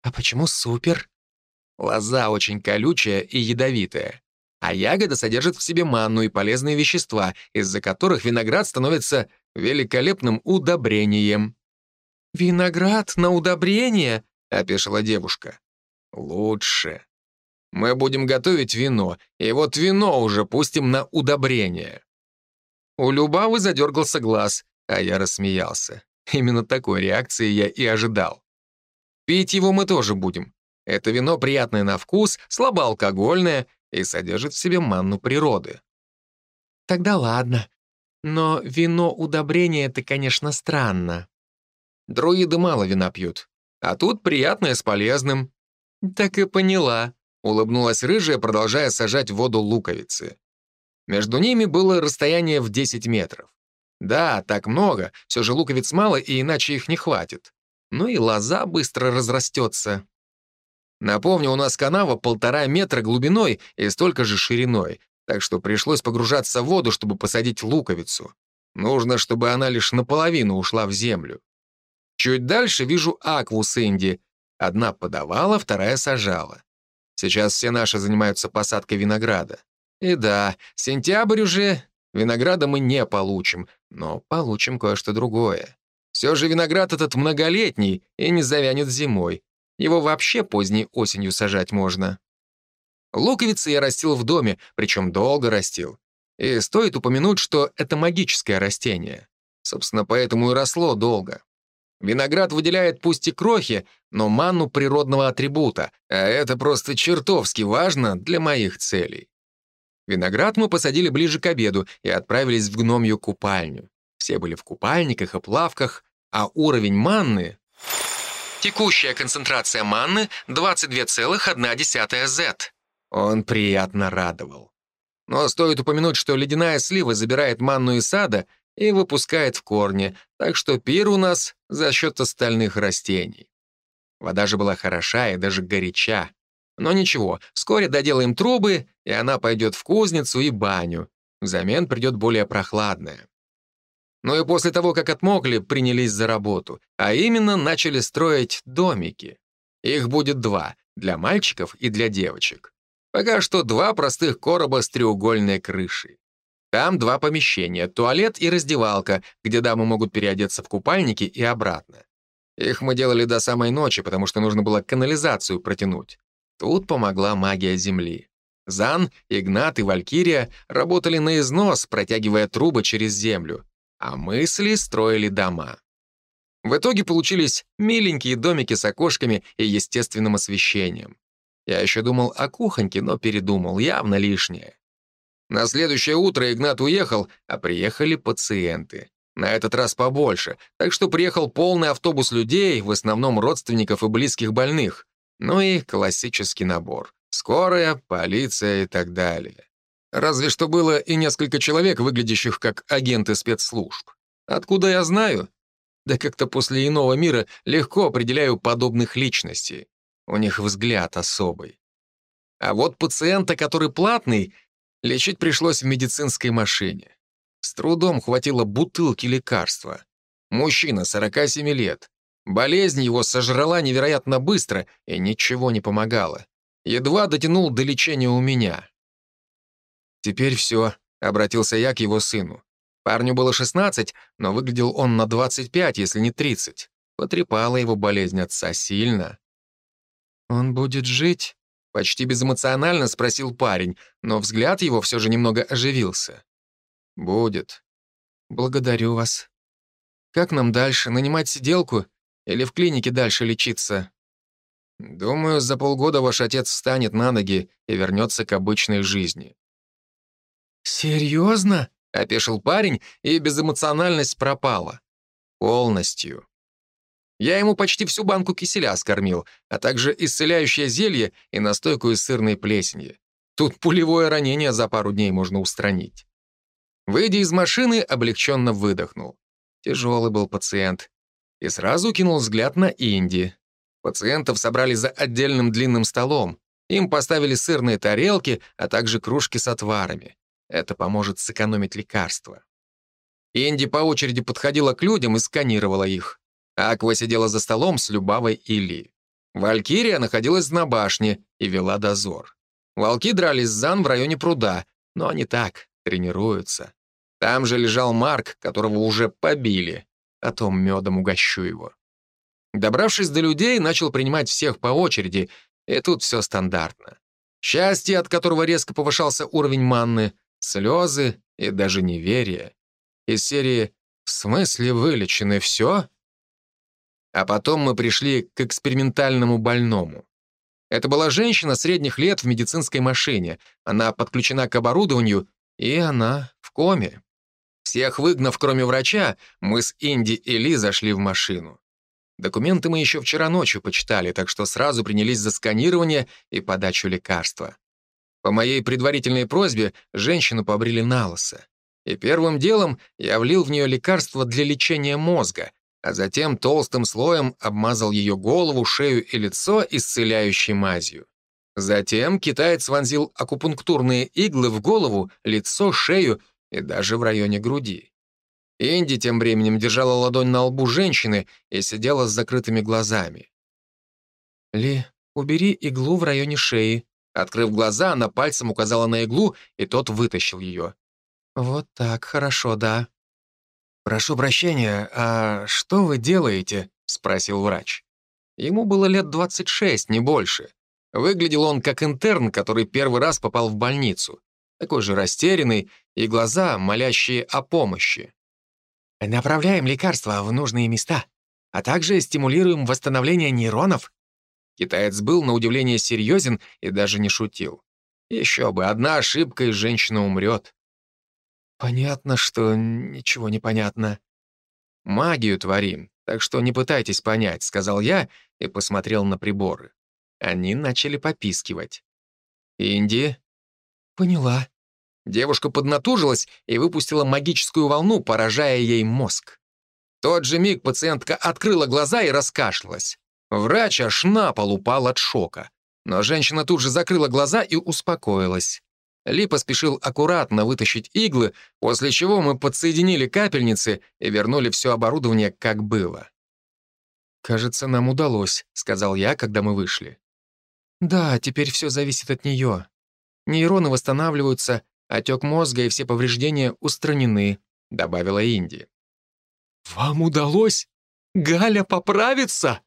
А почему супер? Лоза очень колючая и ядовитая. А ягода содержит в себе манну и полезные вещества, из-за которых виноград становится великолепным удобрением. «Виноград на удобрение?» — опешила девушка. Лучше. Мы будем готовить вино, и вот вино уже пустим на удобрение. У Любавы задергался глаз, а я рассмеялся. Именно такой реакции я и ожидал. Пить его мы тоже будем. Это вино приятное на вкус, слабоалкогольное и содержит в себе манну природы. Тогда ладно. Но вино удобрение — это, конечно, странно. Друиды мало вина пьют. А тут приятное с полезным. «Так и поняла», — улыбнулась рыжая, продолжая сажать в воду луковицы. Между ними было расстояние в 10 метров. Да, так много, все же луковиц мало, и иначе их не хватит. Ну и лоза быстро разрастется. Напомню, у нас канава полтора метра глубиной и столько же шириной, так что пришлось погружаться в воду, чтобы посадить луковицу. Нужно, чтобы она лишь наполовину ушла в землю. Чуть дальше вижу акву с Инди, Одна подавала, вторая сажала. Сейчас все наши занимаются посадкой винограда. И да, сентябрь уже, винограда мы не получим, но получим кое-что другое. Все же виноград этот многолетний и не завянет зимой. Его вообще поздней осенью сажать можно. Луковицы я растил в доме, причем долго растил. И стоит упомянуть, что это магическое растение. Собственно, поэтому и росло долго. Виноград выделяет пусть и крохи, но манну природного атрибута, а это просто чертовски важно для моих целей. Виноград мы посадили ближе к обеду и отправились в гномью купальню. Все были в купальниках и плавках, а уровень манны... Текущая концентрация манны 22,1 Z. Он приятно радовал. Но стоит упомянуть, что ледяная слива забирает манну из сада — и выпускает в корни, так что пир у нас за счет остальных растений. Вода же была хороша и даже горяча. Но ничего, вскоре доделаем трубы, и она пойдет в кузницу и баню. Взамен придет более прохладная. Ну и после того, как отмокли, принялись за работу, а именно начали строить домики. Их будет два, для мальчиков и для девочек. Пока что два простых короба с треугольной крышей. Там два помещения, туалет и раздевалка, где дамы могут переодеться в купальники и обратно. Их мы делали до самой ночи, потому что нужно было канализацию протянуть. Тут помогла магия Земли. Зан, Игнат и Валькирия работали на износ, протягивая трубы через землю, а мысли строили дома. В итоге получились миленькие домики с окошками и естественным освещением. Я еще думал о кухоньке, но передумал, явно лишнее. На следующее утро Игнат уехал, а приехали пациенты. На этот раз побольше, так что приехал полный автобус людей, в основном родственников и близких больных. Ну и классический набор. Скорая, полиция и так далее. Разве что было и несколько человек, выглядящих как агенты спецслужб. Откуда я знаю? Да как-то после иного мира легко определяю подобных личностей. У них взгляд особый. А вот пациента, который платный, лечить пришлось в медицинской машине. С трудом хватило бутылки лекарства. Мужчина, 47 лет. Болезнь его сожрала невероятно быстро, и ничего не помогало. Едва дотянул до лечения у меня. «Теперь все», — обратился я к его сыну. Парню было 16, но выглядел он на 25, если не 30. Потрепала его болезнь отца сильно. «Он будет жить?» — почти безэмоционально спросил парень, но взгляд его все же немного оживился. «Будет. Благодарю вас. Как нам дальше, нанимать сиделку или в клинике дальше лечиться?» «Думаю, за полгода ваш отец встанет на ноги и вернется к обычной жизни». «Серьезно?» — опешил парень, и безэмоциональность пропала. «Полностью. Я ему почти всю банку киселя скормил, а также исцеляющее зелье и настойку из сырной плесени. Тут пулевое ранение за пару дней можно устранить. Выйдя из машины, облегченно выдохнул. Тяжелый был пациент. И сразу кинул взгляд на Инди. Пациентов собрали за отдельным длинным столом. Им поставили сырные тарелки, а также кружки с отварами. Это поможет сэкономить лекарства. Инди по очереди подходила к людям и сканировала их. Аква сидела за столом с Любавой и Ли. Валькирия находилась на башне и вела дозор. Волки дрались с Зан в районе пруда, но они так, тренируются. Там же лежал Марк, которого уже побили. А то медом угощу его. Добравшись до людей, начал принимать всех по очереди, и тут все стандартно. Счастье, от которого резко повышался уровень манны, слезы и даже неверие. Из серии «В смысле вылечены все?» А потом мы пришли к экспериментальному больному. Это была женщина средних лет в медицинской машине. Она подключена к оборудованию, и она в коме. Всех выгнав, кроме врача, мы с Инди и Ли зашли в машину. Документы мы еще вчера ночью почитали, так что сразу принялись за сканирование и подачу лекарства. По моей предварительной просьбе женщину побрили на лысо. И первым делом я влил в нее лекарство для лечения мозга, а затем толстым слоем обмазал ее голову, шею и лицо исцеляющей мазью. Затем китаец вонзил акупунктурные иглы в голову, лицо, шею и даже в районе груди. Инди тем временем держала ладонь на лбу женщины и сидела с закрытыми глазами. «Ли, убери иглу в районе шеи». Открыв глаза, она пальцем указала на иглу, и тот вытащил ее. «Вот так, хорошо, да». «Прошу прощения, а что вы делаете?» — спросил врач. Ему было лет 26, не больше. Выглядел он как интерн, который первый раз попал в больницу. Такой же растерянный, и глаза, молящие о помощи. «Направляем лекарства в нужные места, а также стимулируем восстановление нейронов». Китаец был, на удивление, серьезен и даже не шутил. Еще бы, одна ошибка, и женщина умрет. Понятно, что ничего не понятно. Магию творим, так что не пытайтесь понять, сказал я и посмотрел на приборы. Они начали попискивать. Инди? Поняла. Девушка поднатужилась и выпустила магическую волну, поражая ей мозг. В тот же миг пациентка открыла глаза и раскашлялась. Врач аж на пол упал от шока. Но женщина тут же закрыла глаза и успокоилась. Ли поспешил аккуратно вытащить иглы, после чего мы подсоединили капельницы и вернули все оборудование, как было. «Кажется, нам удалось», — сказал я, когда мы вышли. «Да, теперь все зависит от нее. Нейроны восстанавливаются, отек мозга и все повреждения устранены», — добавила Инди. «Вам удалось? Галя поправится?»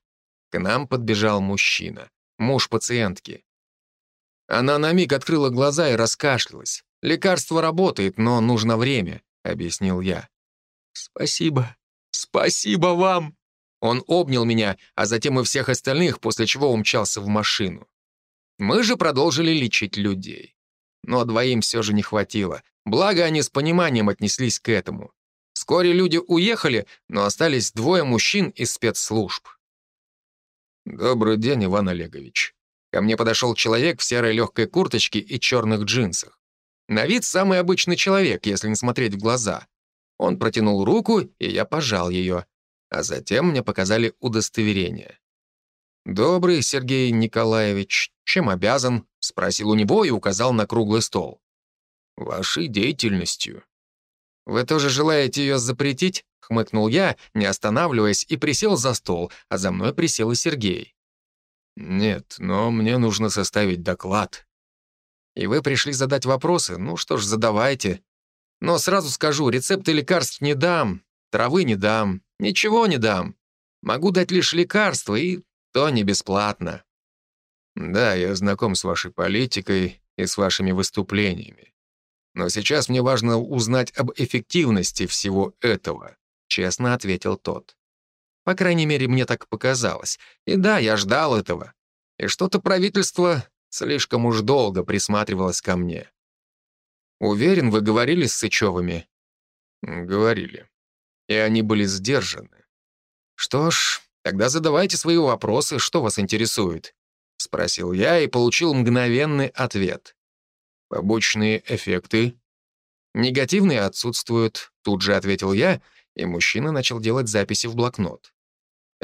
К нам подбежал мужчина, муж пациентки. Она на миг открыла глаза и раскашлялась. «Лекарство работает, но нужно время», — объяснил я. «Спасибо. Спасибо вам!» Он обнял меня, а затем и всех остальных, после чего умчался в машину. Мы же продолжили лечить людей. Но двоим все же не хватило. Благо, они с пониманием отнеслись к этому. Вскоре люди уехали, но остались двое мужчин из спецслужб. «Добрый день, Иван Олегович». Ко мне подошел человек в серой легкой курточке и черных джинсах. На вид самый обычный человек, если не смотреть в глаза. Он протянул руку, и я пожал ее. А затем мне показали удостоверение. «Добрый, Сергей Николаевич, чем обязан?» — спросил у него и указал на круглый стол. «Вашей деятельностью». «Вы тоже желаете ее запретить?» — хмыкнул я, не останавливаясь, и присел за стол, а за мной присел и Сергей. «Нет, но мне нужно составить доклад». «И вы пришли задать вопросы? Ну что ж, задавайте. Но сразу скажу, рецепты лекарств не дам, травы не дам, ничего не дам. Могу дать лишь лекарства, и то не бесплатно». «Да, я знаком с вашей политикой и с вашими выступлениями. Но сейчас мне важно узнать об эффективности всего этого», — честно ответил тот. По крайней мере, мне так показалось. И да, я ждал этого. И что-то правительство слишком уж долго присматривалось ко мне. Уверен, вы говорили с Сычевыми? Говорили. И они были сдержаны. Что ж, тогда задавайте свои вопросы, что вас интересует. Спросил я и получил мгновенный ответ. Побочные эффекты? Негативные отсутствуют, тут же ответил я, и мужчина начал делать записи в блокнот.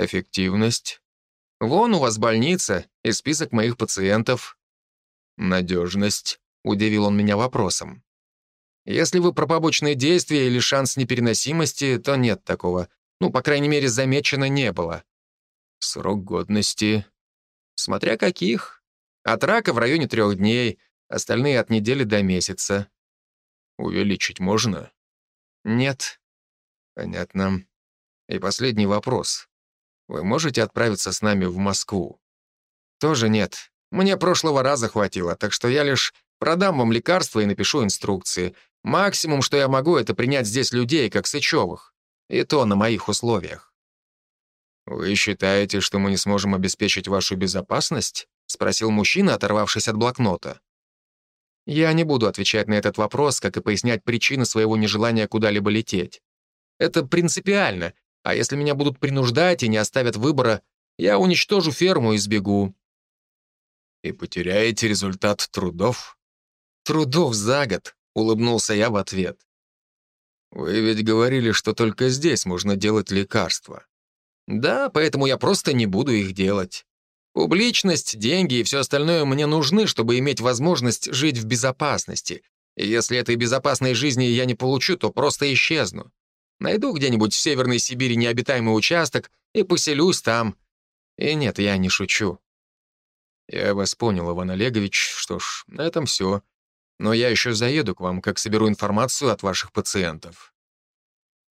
Эффективность. Вон у вас больница и список моих пациентов. Надежность. Удивил он меня вопросом. Если вы про побочные действия или шанс непереносимости, то нет такого. Ну, по крайней мере, замечено не было. Срок годности. Смотря каких. От рака в районе трех дней, остальные от недели до месяца. Увеличить можно? Нет. Понятно. И последний вопрос. Вы можете отправиться с нами в Москву? Тоже нет. Мне прошлого раза хватило, так что я лишь продам вам лекарства и напишу инструкции. Максимум, что я могу, это принять здесь людей, как Сычевых. И то на моих условиях. «Вы считаете, что мы не сможем обеспечить вашу безопасность?» — спросил мужчина, оторвавшись от блокнота. Я не буду отвечать на этот вопрос, как и пояснять причины своего нежелания куда-либо лететь. Это принципиально, а если меня будут принуждать и не оставят выбора, я уничтожу ферму и сбегу. И потеряете результат трудов? Трудов за год, улыбнулся я в ответ. Вы ведь говорили, что только здесь можно делать лекарства. Да, поэтому я просто не буду их делать. Публичность, деньги и все остальное мне нужны, чтобы иметь возможность жить в безопасности. И если этой безопасной жизни я не получу, то просто исчезну. Найду где-нибудь в Северной Сибири необитаемый участок и поселюсь там. И нет, я не шучу. Я вас понял, Иван Олегович. Что ж, на этом все. Но я еще заеду к вам, как соберу информацию от ваших пациентов.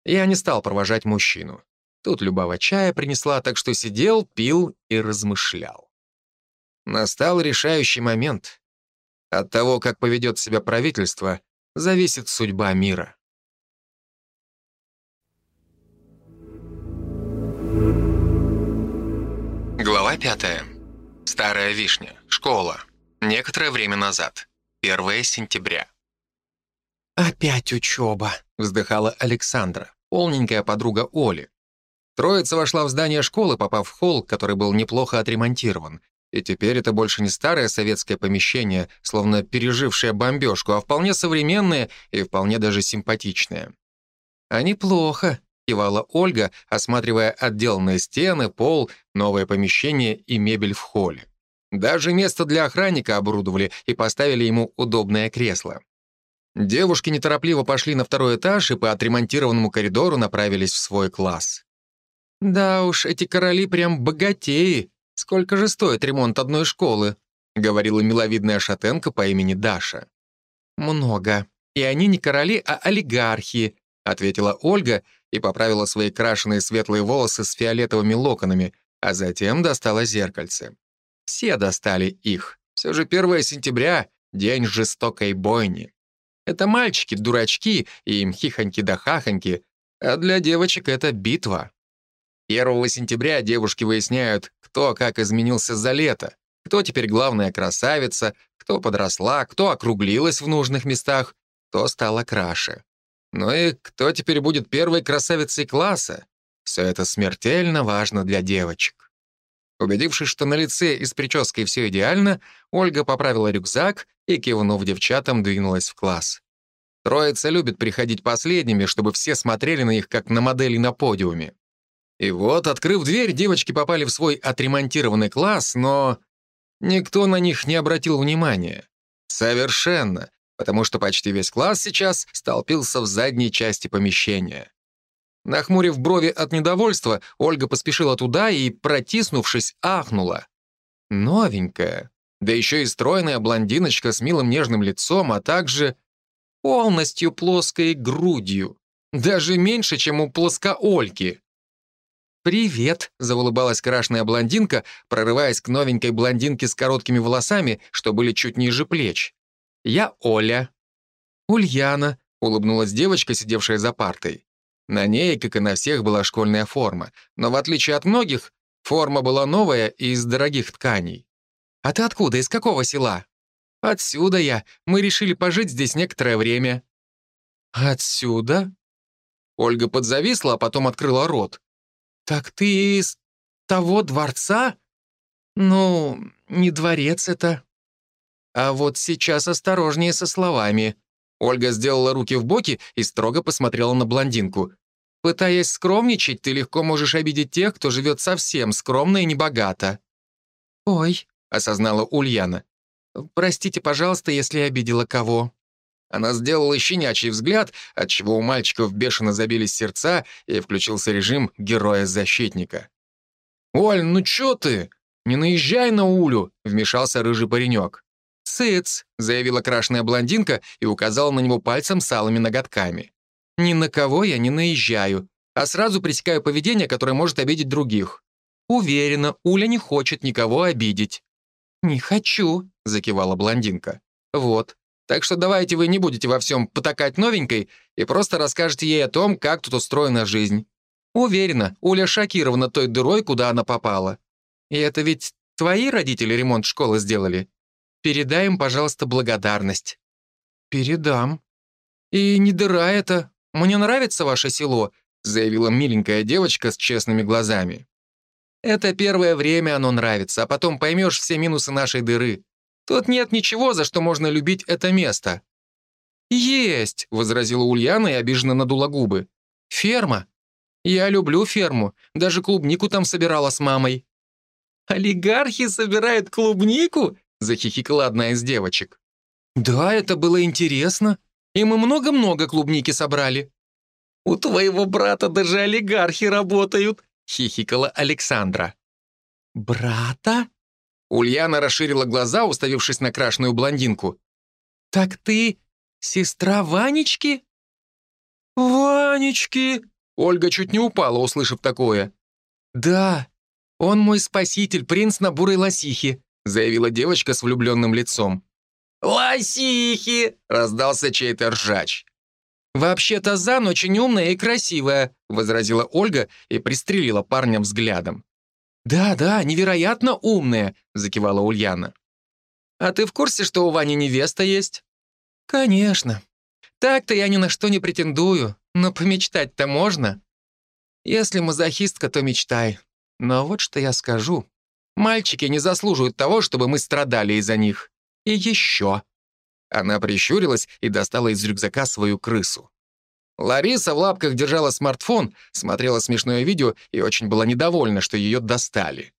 Я не стал провожать мужчину. Тут Любава чая принесла, так что сидел, пил и размышлял. Настал решающий момент. От того, как поведет себя правительство, зависит судьба мира. Глава пятая. Старая вишня. Школа. Некоторое время назад. 1 сентября. «Опять учеба», — вздыхала Александра, полненькая подруга Оли. Троица вошла в здание школы, попав в холл, который был неплохо отремонтирован. И теперь это больше не старое советское помещение, словно пережившее бомбежку, а вполне современное и вполне даже симпатичное. «А неплохо», — кивала Ольга, осматривая отделанные стены, пол, новое помещение и мебель в холле. Даже место для охранника оборудовали и поставили ему удобное кресло. Девушки неторопливо пошли на второй этаж и по отремонтированному коридору направились в свой класс. «Да уж, эти короли прям богатеи. Сколько же стоит ремонт одной школы?» — говорила миловидная шатенка по имени Даша. «Много. И они не короли, а олигархи», — ответила Ольга и поправила свои крашеные светлые волосы с фиолетовыми локонами, а затем достала зеркальце. Все достали их. Все же 1 сентября — день жестокой бойни. Это мальчики, дурачки, и им хихоньки да хахоньки, а для девочек это битва. 1 сентября девушки выясняют, кто как изменился за лето, кто теперь главная красавица, кто подросла, кто округлилась в нужных местах, кто стала краше. Ну и кто теперь будет первой красавицей класса? Все это смертельно важно для девочек. Убедившись, что на лице и с прической все идеально, Ольга поправила рюкзак и, кивнув девчатам, двинулась в класс. Троица любит приходить последними, чтобы все смотрели на них, как на модели на подиуме. И вот, открыв дверь, девочки попали в свой отремонтированный класс, но никто на них не обратил внимания. Совершенно, потому что почти весь класс сейчас столпился в задней части помещения. Нахмурив брови от недовольства, Ольга поспешила туда и, протиснувшись, ахнула. Новенькая, да еще и стройная блондиночка с милым нежным лицом, а также полностью плоской грудью, даже меньше, чем у плоскоольки. «Привет», — заулыбалась крашная блондинка, прорываясь к новенькой блондинке с короткими волосами, что были чуть ниже плеч. «Я Оля». «Ульяна», — улыбнулась девочка, сидевшая за партой. На ней, как и на всех, была школьная форма, но в отличие от многих, форма была новая и из дорогих тканей. «А ты откуда, из какого села?» «Отсюда я. Мы решили пожить здесь некоторое время». «Отсюда?» Ольга подзависла, а потом открыла рот. «Так ты из того дворца?» «Ну, не дворец это». «А вот сейчас осторожнее со словами», Ольга сделала руки в боки и строго посмотрела на блондинку. «Пытаясь скромничать, ты легко можешь обидеть тех, кто живет совсем скромно и небогато». «Ой», — осознала Ульяна. «Простите, пожалуйста, если я обидела кого». Она сделала щенячий взгляд, отчего у мальчиков бешено забились сердца, и включился режим героя-защитника. «Оль, ну чё ты? Не наезжай на Улю!» — вмешался рыжий паренек. «Сыц», — заявила крашеная блондинка и указала на него пальцем с алыми ноготками. «Ни на кого я не наезжаю, а сразу пресекаю поведение, которое может обидеть других. Уверена, Уля не хочет никого обидеть». «Не хочу», — закивала блондинка. «Вот. Так что давайте вы не будете во всем потакать новенькой и просто расскажете ей о том, как тут устроена жизнь. Уверена, Уля шокирована той дырой, куда она попала. И это ведь твои родители ремонт школы сделали?» Передай им, пожалуйста, благодарность». «Передам». «И не дыра это. Мне нравится ваше село», заявила миленькая девочка с честными глазами. «Это первое время оно нравится, а потом поймешь все минусы нашей дыры. Тут нет ничего, за что можно любить это место». «Есть», — возразила Ульяна и обиженно надула губы. «Ферма. Я люблю ферму. Даже клубнику там собирала с мамой». «Олигархи собирают клубнику?» — захихикала одна из девочек. «Да, это было интересно. И мы много-много клубники собрали». «У твоего брата даже олигархи работают», — хихикала Александра. «Брата?» Ульяна расширила глаза, уставившись на крашеную блондинку. «Так ты сестра Ванечки?» «Ванечки!» Ольга чуть не упала, услышав такое. «Да, он мой спаситель, принц на бурой лосихе заявила девочка с влюбленным лицом. «Лосихи!» — раздался чей-то ржач. «Вообще-то Зан очень умная и красивая», — возразила Ольга и пристрелила парня взглядом. «Да-да, невероятно умная», — закивала Ульяна. «А ты в курсе, что у Вани невеста есть?» «Конечно. Так-то я ни на что не претендую, но помечтать-то можно. Если мазохистка, то мечтай. Но вот что я скажу. Мальчики не заслуживают того, чтобы мы страдали из-за них. И еще». Она прищурилась и достала из рюкзака свою крысу. Лариса в лапках держала смартфон, смотрела смешное видео и очень была недовольна, что ее достали.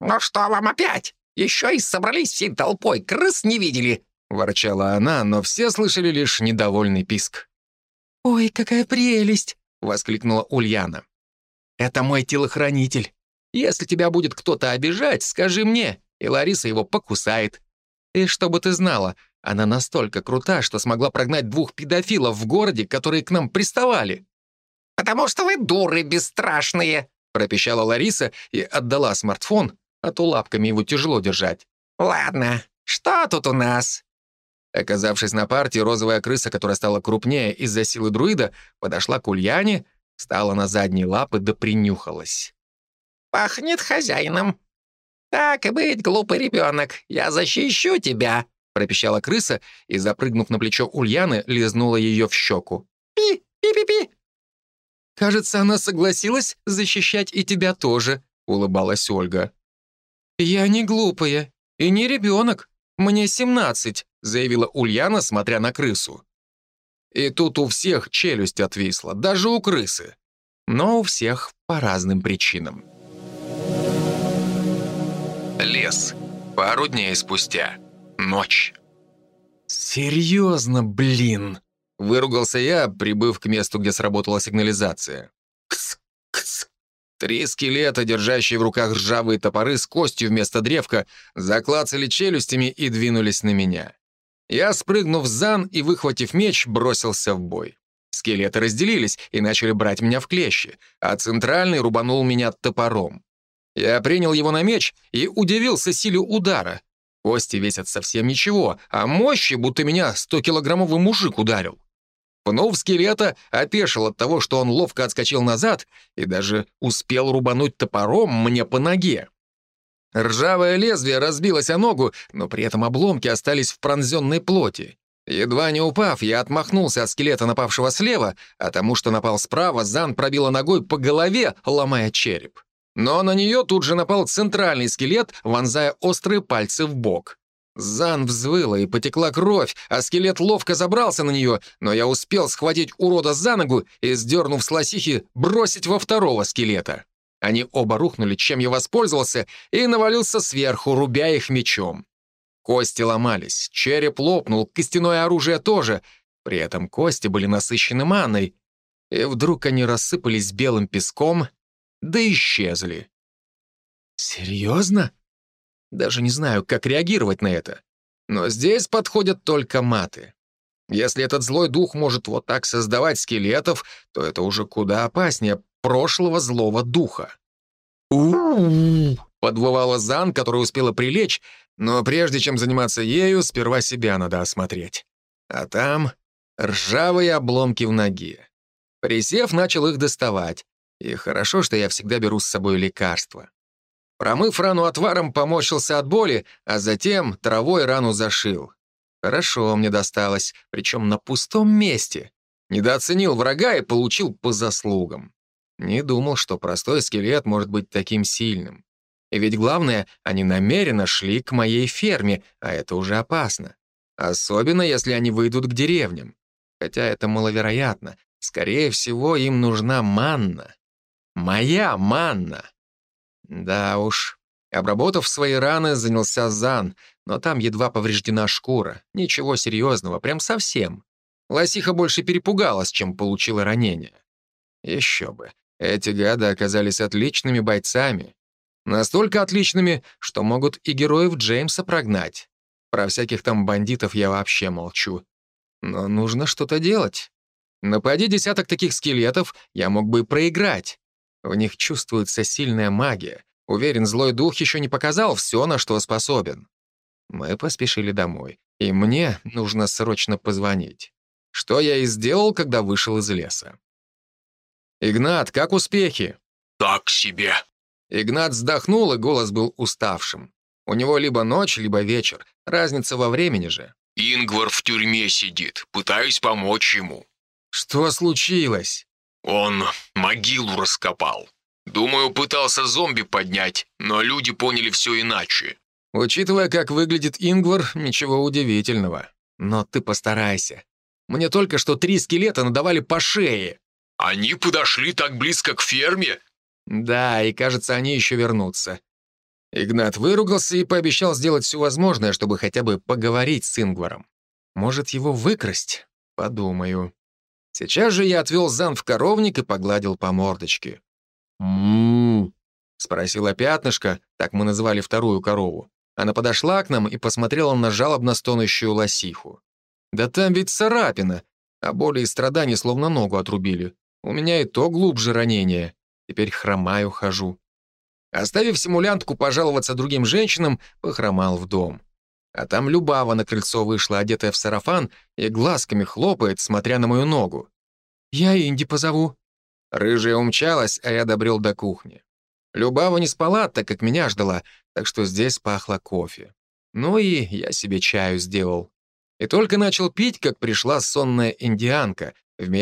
«Ну что вам опять? Еще и собрались всей толпой, крыс не видели!» — ворчала она, но все слышали лишь недовольный писк. «Ой, какая прелесть!» — воскликнула Ульяна. «Это мой телохранитель. Если тебя будет кто-то обижать, скажи мне, и Лариса его покусает. И чтобы ты знала, она настолько крута, что смогла прогнать двух педофилов в городе, которые к нам приставали». «Потому что вы дуры бесстрашные», — пропищала Лариса и отдала смартфон, а то лапками его тяжело держать. «Ладно, что тут у нас?» Оказавшись на партии, розовая крыса, которая стала крупнее из-за силы друида, подошла к Ульяне, встала на задние лапы да принюхалась. Пахнет хозяином. Так и быть, глупый ребенок, я защищу тебя», — пропищала крыса и, запрыгнув на плечо Ульяны, лизнула ее в щеку. «Пи, пи-пи-пи!» «Кажется, она согласилась защищать и тебя тоже», — улыбалась Ольга. «Я не глупая и не ребенок. Мне семнадцать», — заявила Ульяна, смотря на крысу. И тут у всех челюсть отвисла, даже у крысы. Но у всех по разным причинам. Лес. Пару дней спустя. Ночь. «Серьезно, блин!» — выругался я, прибыв к месту, где сработала сигнализация. «Кс! Кс!» Три скелета, держащие в руках ржавые топоры с костью вместо древка, заклацали челюстями и двинулись на меня. Я, спрыгнув зан и выхватив меч, бросился в бой. Скелеты разделились и начали брать меня в клещи, а центральный рубанул меня топором. Я принял его на меч и удивился силе удара. Кости весят совсем ничего, а мощи, будто меня 100-килограммовый мужик ударил. Пнув скелета, опешил от того, что он ловко отскочил назад и даже успел рубануть топором мне по ноге. Ржавое лезвие разбилось о ногу, но при этом обломки остались в пронзенной плоти. Едва не упав, я отмахнулся от скелета, напавшего слева, а тому, что напал справа, Зан пробила ногой по голове, ломая череп. Но на нее тут же напал центральный скелет, вонзая острые пальцы в бок. Зан взвыла и потекла кровь, а скелет ловко забрался на нее, но я успел схватить урода за ногу и, сдернув с лосихи, бросить во второго скелета. Они оба рухнули, чем я воспользовался, и навалился сверху, рубя их мечом. Кости ломались, череп лопнул, костяное оружие тоже. При этом кости были насыщены маной. И вдруг они рассыпались белым песком, да исчезли. Серьезно? Даже не знаю, как реагировать на это. Но здесь подходят только маты. Если этот злой дух может вот так создавать скелетов, то это уже куда опаснее прошлого злого духа. у подвывала Зан, которая успела прилечь, но прежде чем заниматься ею, сперва себя надо осмотреть. А там ржавые обломки в ноге. Присев, начал их доставать. И хорошо, что я всегда беру с собой лекарства. Промыв рану отваром, поморщился от боли, а затем травой рану зашил. Хорошо мне досталось, причем на пустом месте. Недооценил врага и получил по заслугам. Не думал, что простой скелет может быть таким сильным. И ведь главное, они намеренно шли к моей ферме, а это уже опасно. Особенно, если они выйдут к деревням. Хотя это маловероятно. Скорее всего, им нужна манна. Моя манна. Да уж. Обработав свои раны, занялся Зан, но там едва повреждена шкура. Ничего серьезного, прям совсем. Лосиха больше перепугалась, чем получила ранение. Еще бы. Эти гады оказались отличными бойцами. Настолько отличными, что могут и героев Джеймса прогнать. Про всяких там бандитов я вообще молчу. Но нужно что-то делать. Напади десяток таких скелетов, я мог бы проиграть. В них чувствуется сильная магия. Уверен, злой дух еще не показал все, на что способен. Мы поспешили домой, и мне нужно срочно позвонить. Что я и сделал, когда вышел из леса. «Игнат, как успехи?» «Так себе». Игнат вздохнул, и голос был уставшим. У него либо ночь, либо вечер. Разница во времени же. «Ингвар в тюрьме сидит. Пытаюсь помочь ему». «Что случилось?» «Он могилу раскопал. Думаю, пытался зомби поднять, но люди поняли все иначе». Учитывая, как выглядит Ингвар, ничего удивительного. Но ты постарайся. Мне только что три скелета надавали по шее. «Они подошли так близко к ферме?» «Да, и кажется, они еще вернутся». Игнат выругался и пообещал сделать все возможное, чтобы хотя бы поговорить с Ингваром. Может, его выкрасть? Подумаю. Сейчас же я отвел Зан в коровник и погладил по мордочке. «Му-у-у», спросила пятнышко, так мы называли вторую корову. Она подошла к нам и посмотрела на жалобно стонущую лосиху. «Да там ведь царапина, а боли и страдания словно ногу отрубили. У меня и то глубже ранение. Теперь хромаю хожу. Оставив симулянтку пожаловаться другим женщинам, похромал в дом. А там Любава на крыльцо вышла, одетая в сарафан, и глазками хлопает, смотря на мою ногу. «Я Инди позову». Рыжая умчалась, а я добрел до кухни. Любава не спала, так как меня ждала, так что здесь пахло кофе. Ну и я себе чаю сделал. И только начал пить, как пришла сонная индианка вместе